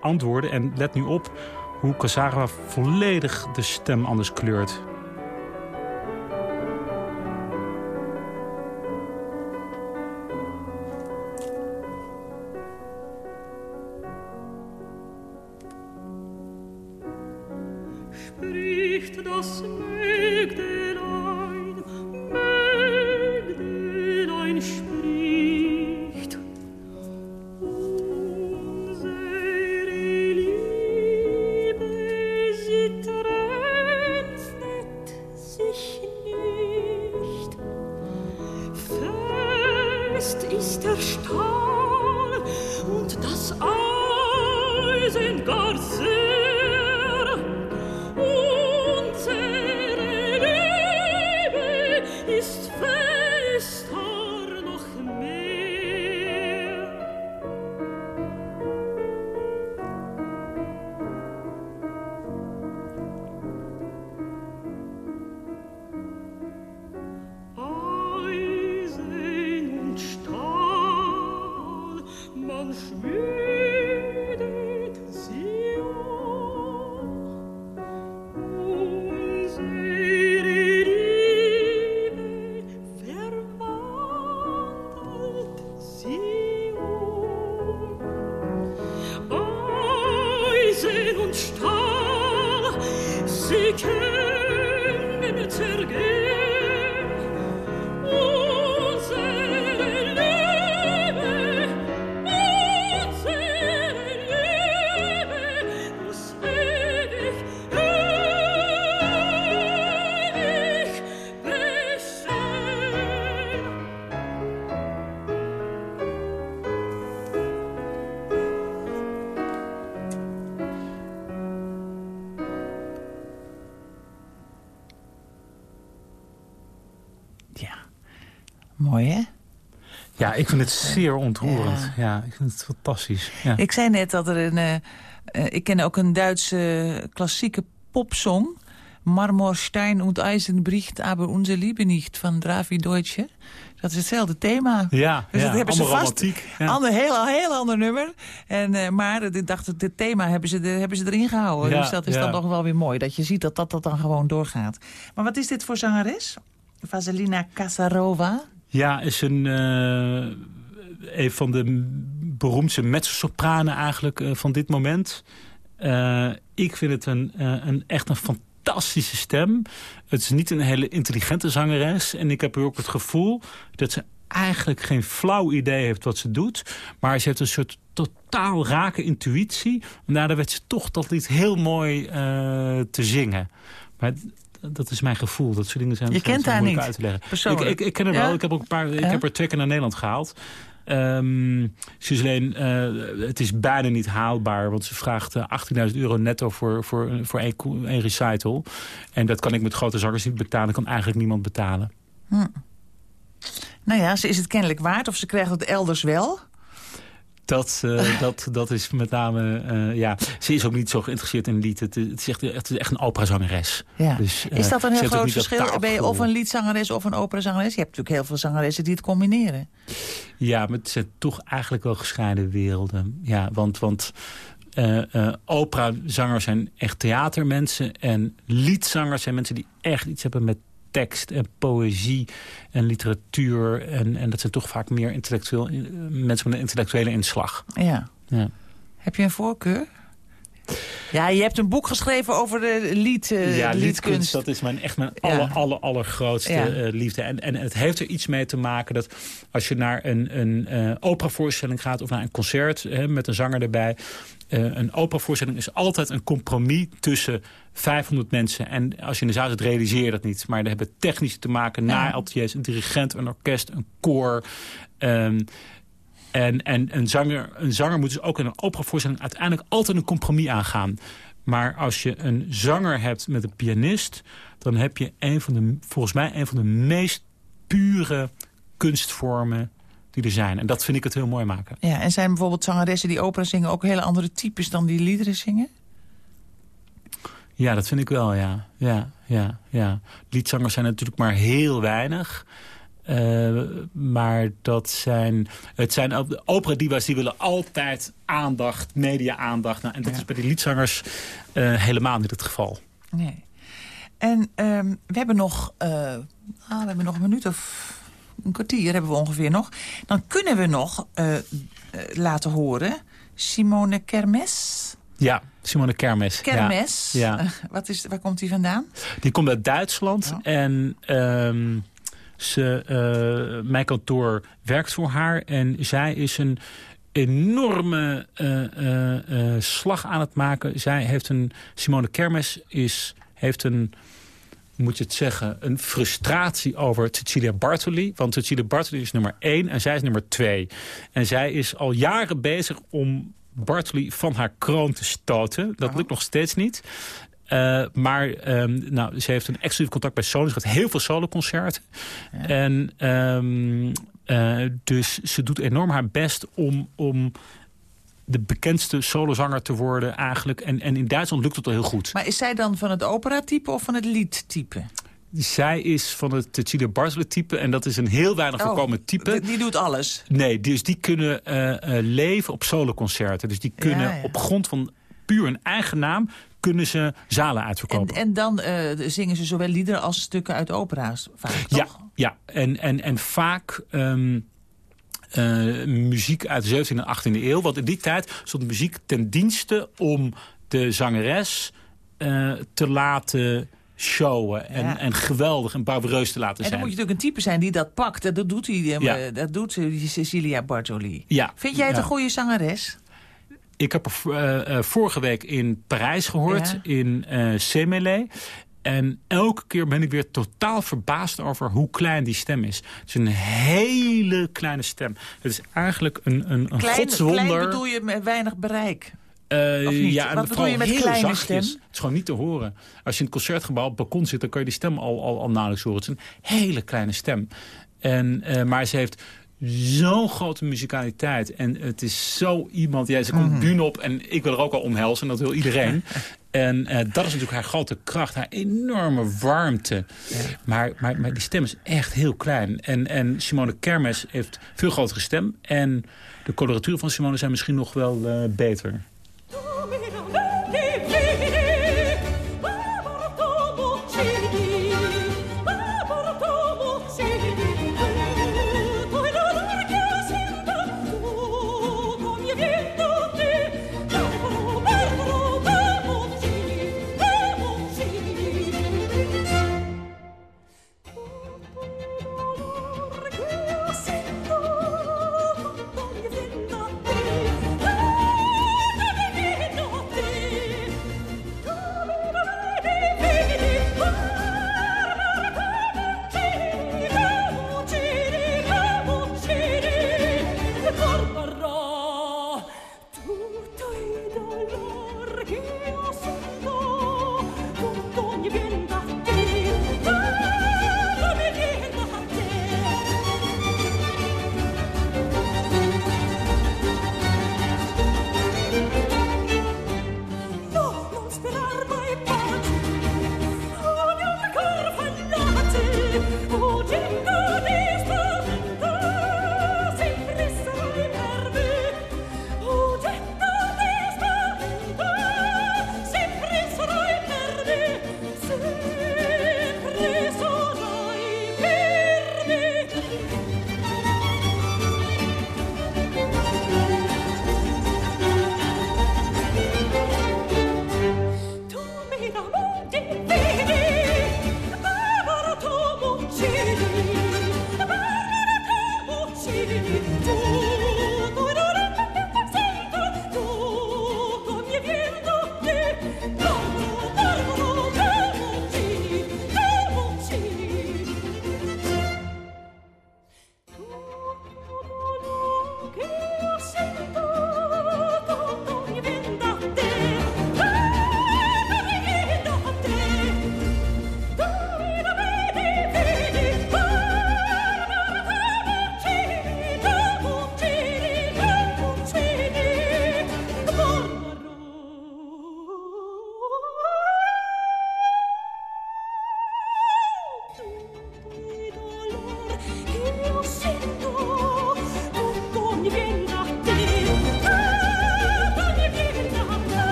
S4: Antwoorden. En let nu op hoe Casagra volledig de stem anders kleurt.
S3: Mooi, hè?
S4: Ja, ik vind het zeer ontroerend. Ja, ik vind het fantastisch. Ja.
S3: Ik zei net dat er een... Uh, uh, ik ken ook een Duitse klassieke popsong. Marmorstein und Eisenbricht, aber unsere Liebe nicht van Dravi Deutsche. Dat is hetzelfde thema.
S4: Ja,
S3: dus
S4: ja,
S3: dat hebben ze vast.
S4: Ja.
S3: Ander, heel, heel ander nummer. En, uh, maar ik dacht, het thema hebben ze, de, hebben ze erin gehouden.
S4: Ja,
S3: dus dat is dan nog wel weer mooi. Dat je ziet dat dat, dat dan gewoon doorgaat. Maar wat is dit voor zangeres? Vaselina Kasarova.
S4: Ja, is een, uh, een van de beroemdste mezzosopranen eigenlijk uh, van dit moment. Uh, ik vind het een, een echt een fantastische stem. Het is niet een hele intelligente zangeres. En ik heb ook het gevoel dat ze eigenlijk geen flauw idee heeft wat ze doet. Maar ze heeft een soort totaal rake intuïtie. En daardoor werd ze toch dat lied heel mooi te zingen. Maar dat is mijn gevoel. Dat soort dingen zijn,
S3: je kent niet,
S4: uit te leggen.
S3: Persoonlijk.
S4: Ik, ik, ik ken haar
S3: ja?
S4: wel. Ik heb, ook een paar, ik
S3: ja?
S4: heb er twee keer naar Nederland gehaald. Um, ze is alleen, uh, het is bijna niet haalbaar. Want ze vraagt uh, 18.000 euro netto voor, voor, voor één, één recital. En dat kan ik met grote zangers niet betalen. Kan eigenlijk niemand betalen.
S3: Hm. Nou ja, ze is het kennelijk waard. Of ze krijgt het elders wel.
S4: Dat, uh, dat, dat is met name... Uh, ja, ze is ook niet zo geïnteresseerd in lied. Het, het, is, echt, het is echt een operazangeres.
S3: Ja.
S4: Dus, uh,
S3: is dat een heel groot verschil? Ben je of een liedzangeres of een operazangeres? Je hebt natuurlijk heel veel zangeressen die het combineren.
S4: Ja, maar het zijn toch eigenlijk wel gescheiden werelden. Ja, want... want uh, operazangers zijn echt theatermensen. En liedzangers zijn mensen die echt iets hebben met tekst en poëzie en literatuur. En, en dat zijn toch vaak meer intellectueel, mensen met een intellectuele inslag.
S3: Ja.
S4: ja.
S3: Heb je een voorkeur? Ja, je hebt een boek geschreven over de lied, uh,
S4: ja,
S3: liedkunst.
S4: Dat is mijn, echt mijn ja. aller, aller, allergrootste
S3: ja.
S4: uh, liefde. En, en het heeft er iets mee te maken dat als je naar een, een uh, operavoorstelling gaat... of naar een concert hè, met een zanger erbij... een operavoorstelling is altijd een compromis tussen 500 mensen. En als je in de zaal zit, realiseer je dat niet. Maar daar hebben technisch te maken, naaiateliers, een dirigent, een orkest, een koor... Um, en, en een, zanger, een zanger moet dus ook in een operavoorstelling uiteindelijk altijd een compromis aangaan. Maar als je een zanger hebt met een pianist... dan heb je een van de, volgens mij een van de meest pure kunstvormen die er zijn. En dat vind ik het heel mooi maken.
S3: Ja, en zijn bijvoorbeeld zangeressen die opera zingen... ook hele andere types dan die liederen zingen?
S4: Ja, dat vind ik wel, ja. ja, ja, ja. Liedzangers zijn natuurlijk maar heel weinig... Uh, maar dat zijn, het zijn opera divas die willen altijd aandacht, media-aandacht. Nou, en dat ja. is bij die liedzangers uh, helemaal niet het geval.
S3: Nee. En um, we hebben nog, uh, ah, we hebben nog een minuut of een kwartier hebben we ongeveer nog. Dan kunnen we nog laten horen Simone Kermes.
S4: Ja, Simone Kermes.
S3: Kermes.
S4: Ja. ja.
S3: wat is, waar komt die vandaan?
S4: Die komt uit Duitsland.
S3: Ja.
S4: En... Um, ze, uh, mijn kantoor werkt voor haar en zij is een enorme uh, uh, slag aan het maken. Zij heeft een, Simone Kermes is, heeft een, moet je het zeggen, een frustratie over Cecilia Bartoli. Want Cecilia Bartoli is nummer één en zij is nummer twee. En zij is al jaren bezig om Bartoli van haar kroon te stoten. Dat lukt nog steeds niet. Uh, maar um, nou, ze heeft een exclusief contact bij Sony. Ze gaat heel veel soloconcerten. Ja. En um, uh, dus ze doet enorm haar best om, om de bekendste solozanger te worden eigenlijk. En, en in Duitsland lukt het al heel goed.
S3: Maar is zij dan van het opera-type of van het liedtype?
S4: Zij is van het Bartoli type en dat is een heel weinig
S3: oh,
S4: voorkomen type.
S3: Die, doet alles?
S4: Nee, dus die kunnen uh, leven op soloconcerten. Dus die kunnen ja, op grond van puur een eigen naam kunnen ze zalen uitverkopen.
S3: En, en dan uh, zingen ze zowel liederen als stukken uit opera's vaak,
S4: Ja,
S3: toch?
S4: ja. En, en, en vaak um, uh, muziek uit de 17e en 18e eeuw. Want in die tijd stond muziek ten dienste om de zangeres
S9: eh, te laten showen. En,
S3: Ja.
S9: en geweldig en bouwreus te laten
S3: En dan
S9: zijn.
S3: moet je natuurlijk een type zijn die dat pakt. Dat doet, hij, eh,
S9: Ja.
S3: dat doet eh, Cecilia Bartoli.
S9: Ja.
S3: Vind jij het een goede zangeres?
S9: Ik heb er eh, eh, vorige week in Parijs gehoord,
S3: Ja.
S9: in eh Semele. En elke keer ben ik weer totaal verbaasd over hoe klein die stem is. Het is een hele kleine stem. Het is eigenlijk een, een, een
S3: Klein,
S9: godswonder.
S3: klein bedoel je met weinig bereik?
S9: Ja,
S3: Wat
S9: en
S3: bedoel
S9: vooral
S3: je met kleine
S9: zachtjes.
S3: stem?
S9: Het is gewoon niet te horen. Als je in het concertgebouw op het balkon zit, dan kan je die stem al, al, al nauwelijks horen. Het is een hele kleine stem. En, maar ze heeft zo'n grote muzikaliteit. En het is zo iemand... Ja, ze komt bühne op en ik wil er ook al omhelzen. En dat wil iedereen. en eh, dat is natuurlijk haar grote kracht. Haar enorme warmte. Maar, maar, maar die stem is echt heel klein. En, en Simone Kermes heeft veel grotere stem. En de coloratuur van Simone zijn misschien nog wel eh, beter.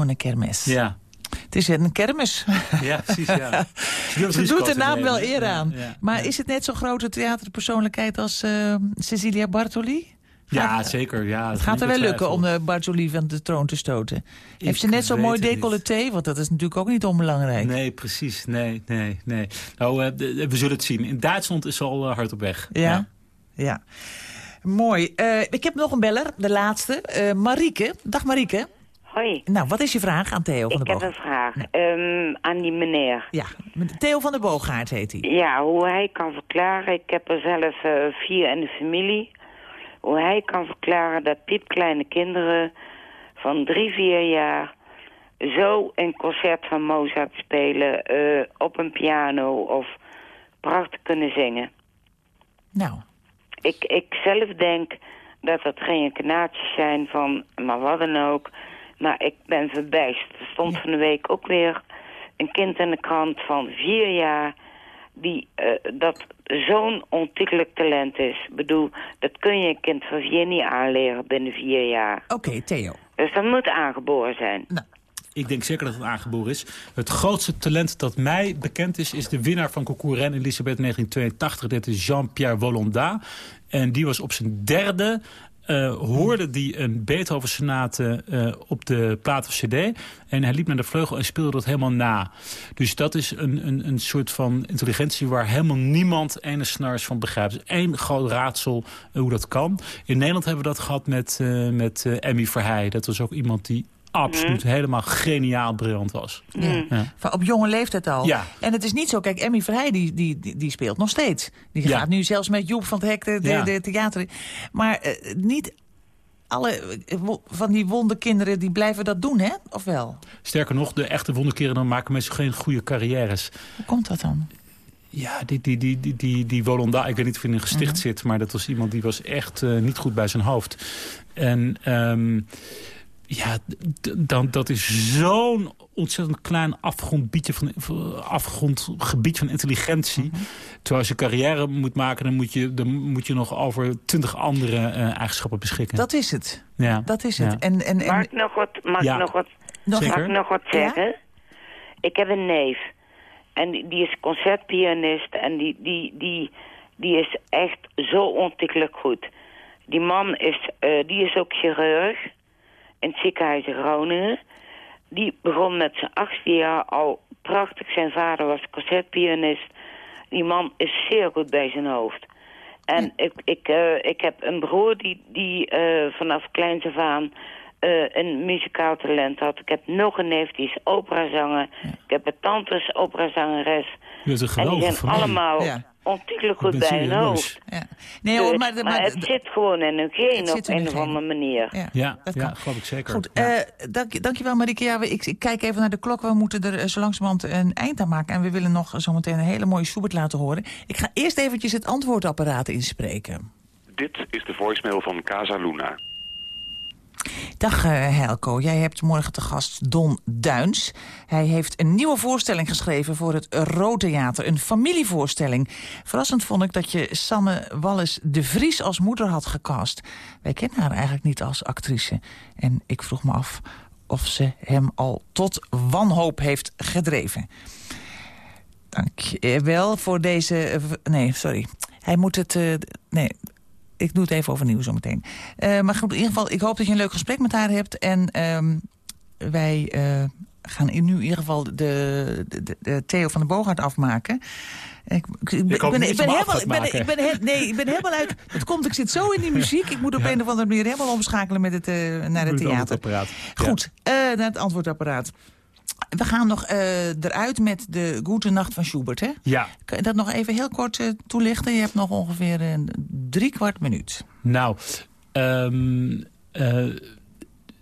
S3: Simone Kermes.
S9: Ja,
S3: Het is een kermis.
S9: ja precies. Ja.
S3: Ze doet de naam wel eer aan. Maar is het net zo'n grote theaterpersoonlijkheid als eh, Cecilia Bartoli?
S9: Ja, zeker. Ja,
S3: Het gaat er wel lukken om de Bartoli van de troon te stoten. Heeft ze net zo'n mooi
S9: niet.
S3: decolleté? Want dat is natuurlijk ook niet onbelangrijk.
S9: Nee, precies. Nee, nee, nee. Nou, eh, we zullen het zien. In Duitsland is ze al eh, hard op weg.
S3: Ja? Ja. Mooi. Eh, ik heb nog een beller, de laatste. Eh Marieke. Dag Marieke.
S10: Hoi,
S3: Nou, wat is je vraag aan Theo van
S10: ik
S3: der
S10: heb
S3: Boog?
S10: een vraag Ehm, aan die meneer.
S3: Ja, Theo van der Boogaard heet hij.
S10: Ja, hoe hij kan verklaren, ik heb er zelf eh, vier in de familie. Hoe hij kan verklaren dat piepkleine kinderen van drie, vier jaar zo een concert van Mozart spelen eh, op een piano of prachtig kunnen zingen.
S3: Nou,
S10: Ik, ik zelf denk dat het reïncarnaties zijn van, maar wat dan ook. Maar ik ben verbijsterd. Er stond van de week ook weer een kind in de krant van vier jaar... die eh, dat zo'n ontiegelijk talent is. Ik bedoel, dat kun je een kind van vier niet aanleren binnen vier jaar.
S3: oké Theo.
S10: Dus dat moet aangeboren zijn.
S3: Nou,
S4: Ik denk zeker dat het aangeboren is. Het grootste talent dat mij bekend is... is de winnaar van Concours Rennes Elisabeth 1982. Dit is Jean-Pierre Volonda. En die was op zijn derde uh, hoorde die een Beethoven-sonate uh, op de plaat of cd. En hij liep naar de vleugel en speelde dat helemaal na. Dus dat is een, een, een soort van intelligentie waar helemaal niemand ene snars van begrijpt. Is één groot raadsel uh, hoe dat kan. In Nederland hebben we dat gehad met, met Emmy Verheij. Dat was ook iemand die absoluut mm. helemaal geniaal briljant was.
S3: Mm. Ja. Op jonge leeftijd al. Ja. En het is niet zo, kijk, Emmy Verheij die, die, die, speelt nog steeds. Die gaat nu zelfs met Joep van het Hek de, de, de theater. Maar uh, niet alle eh, van die wonderkinderen die blijven dat doen, hè? Of wel?
S4: Sterker nog, de echte wonderkinderen maken mensen geen goede carrières.
S3: Hoe komt dat dan?
S4: Ja, die, die, die, die, die, die Wolonda, ik weet niet of hij in een gesticht mhm. zit... maar dat was iemand die was echt uh, niet goed bij zijn hoofd. En... Um, ja, dan, dat is zo'n ontzettend klein afgrondgebiedje van, afgrondgebied van intelligentie. Mm -hmm. Terwijl als je carrière moet maken, dan moet je, dan moet je nog over twintig andere uh, eigenschappen beschikken.
S3: Dat is het. Ja. Dat is het.
S10: Ja. En, en, en... Mag ik nog wat, mag ja. nog wat, nog, mag nog wat zeggen? Ja? Ik heb een neef. En die, die is concertpianist. En die, die, die, die is echt zo ontiegelijk goed. Die man is, uh, die is ook chirurg in het ziekenhuis in Groningen. Die begon met zijn achtste jaar al prachtig. Zijn vader was concertpianist. Die man is zeer goed bij zijn hoofd. En ik, ik, uh, ik heb een broer die, die uh, vanaf kleins af aan uh, een muzikaal talent had. Ik heb nog een neef die is operazanger. Ja. Ik heb een tante is operazangeres.
S4: Is
S10: een en die zijn allemaal ja ontiegelijk goed bij hun hoofd. Ja. Nee, dus, maar, maar, maar, het zit gewoon in hun geen op een of andere manier.
S4: Ja, ja, dat ja, geloof ik zeker.
S3: Goed, ja. uh, dank, dankjewel Marieke. Ja, ik, ik, kijk even naar de klok. We moeten er uh, zo langzamerhand een eind aan maken. En we willen nog zometeen een hele mooie Schubert laten horen. Ik ga eerst eventjes het antwoordapparaat inspreken.
S11: Dit is de voicemail van Casa Luna.
S3: Dag uh, Helco, jij hebt morgen te gast Don Duins. Hij heeft een nieuwe voorstelling geschreven voor het Theater, Een familievoorstelling. Verrassend vond ik dat je Sanne Wallis de Vries als moeder had gecast. Wij kennen haar eigenlijk niet als actrice. En ik vroeg me af of ze hem al tot wanhoop heeft gedreven. Dank je wel voor deze... Eh, nee, sorry. Hij moet het... Uh, nee, ik doe het even overnieuw zometeen. Uh, maar goed, in ieder geval, ik hoop dat je een leuk gesprek met haar hebt. En uh, wij uh, gaan nu in ieder geval de, de, de, Theo van de Boogaard afmaken. Ik, ik, ik, ben, ik ben helemaal, ik ben, ik ben, nee, ik ben helemaal uit. Het komt, ik zit zo in die muziek. Ik moet op een of andere manier helemaal omschakelen met het, uh, naar het theater. Goed, ja. uh, naar het antwoordapparaat. We gaan nog uh, eruit met de Goede Nacht van Schubert, hè?
S4: Ja.
S3: Kan je dat nog even heel kort uh, toelichten? Je hebt nog ongeveer een drie kwart minuut.
S4: Nou, um, uh,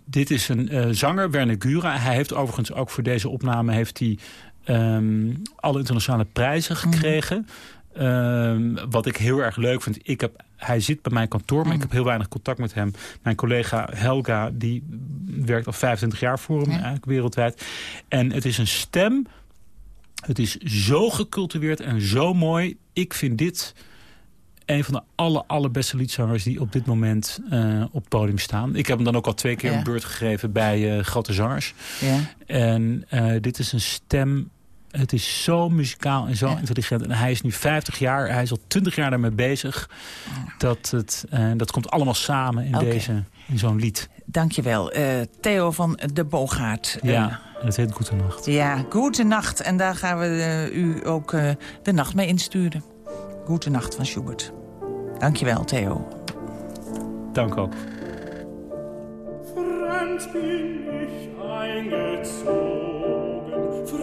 S4: dit is een zanger, Werner Gura. Hij heeft overigens ook voor deze opname heeft hij, um, alle internationale prijzen mhm. gekregen. Mm -hmm. wat ik heel erg leuk vind. Ik heb hij zit bij mijn kantoor, maar ik heb heel weinig contact met hem. Mijn collega Helga, die werkt al 25 jaar voor hem eigenlijk wereldwijd. En het is een stem, het is zo gecultiveerd en zo mooi. Ik vind dit een van de aller, allerbeste liedzangers die op dit moment uh, op het podium staan. Ik heb hem dan ook al twee keer een beurt gegeven bij uh, grote zangers. Ja. En uh, dit is een stem het is zo muzikaal en zo intelligent. En hij is nu 50 jaar. Hij is al 20 jaar daarmee bezig. Dat, het, uh, dat komt allemaal samen in, okay. deze, in zo'n lied.
S3: Dankjewel. Uh, Theo van de Boogaard.
S4: Ja, uh, het heet Goede Nacht.
S3: Ja, Goede Nacht. En daar gaan we u ook de nacht mee insturen. Goede Nacht van Schubert. Dankjewel, Theo.
S4: Dank ook.
S5: Fremd bin ich eingezogen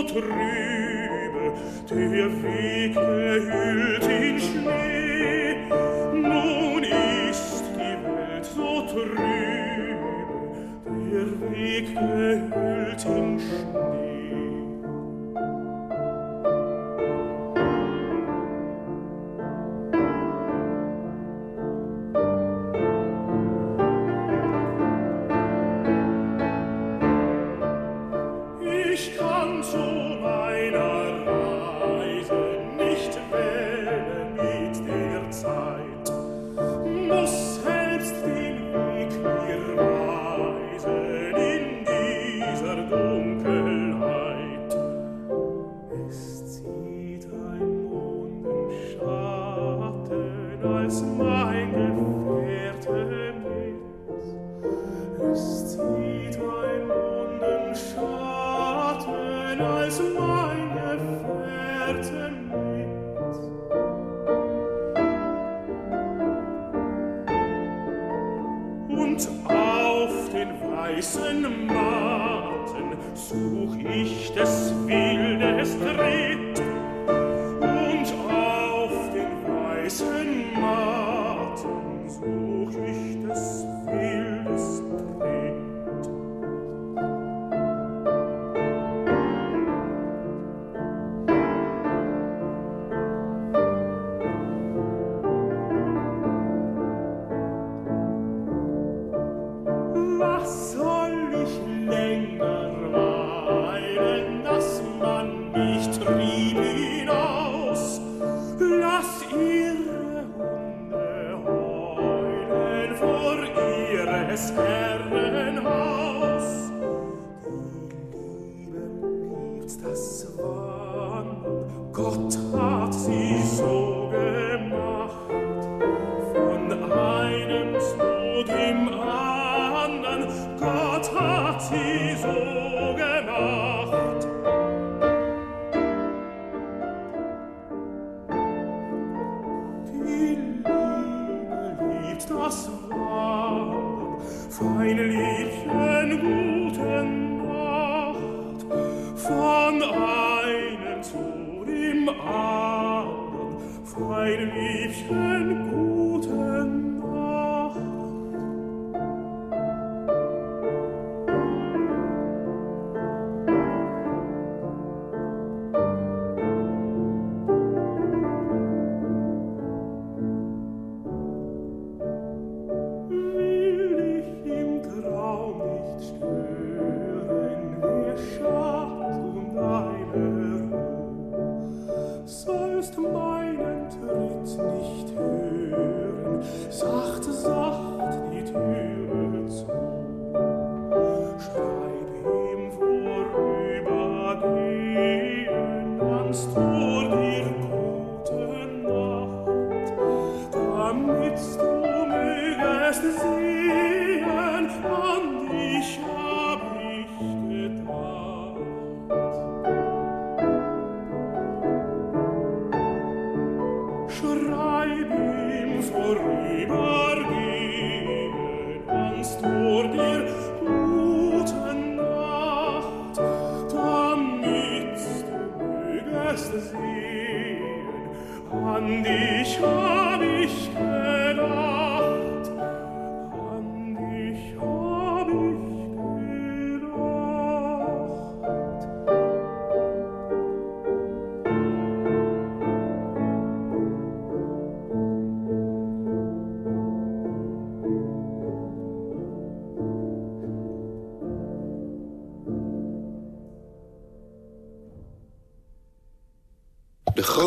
S5: so trübe, der Weg erhüllt in Schnee. Nun ist die Welt so trübe, der Weg erhüllt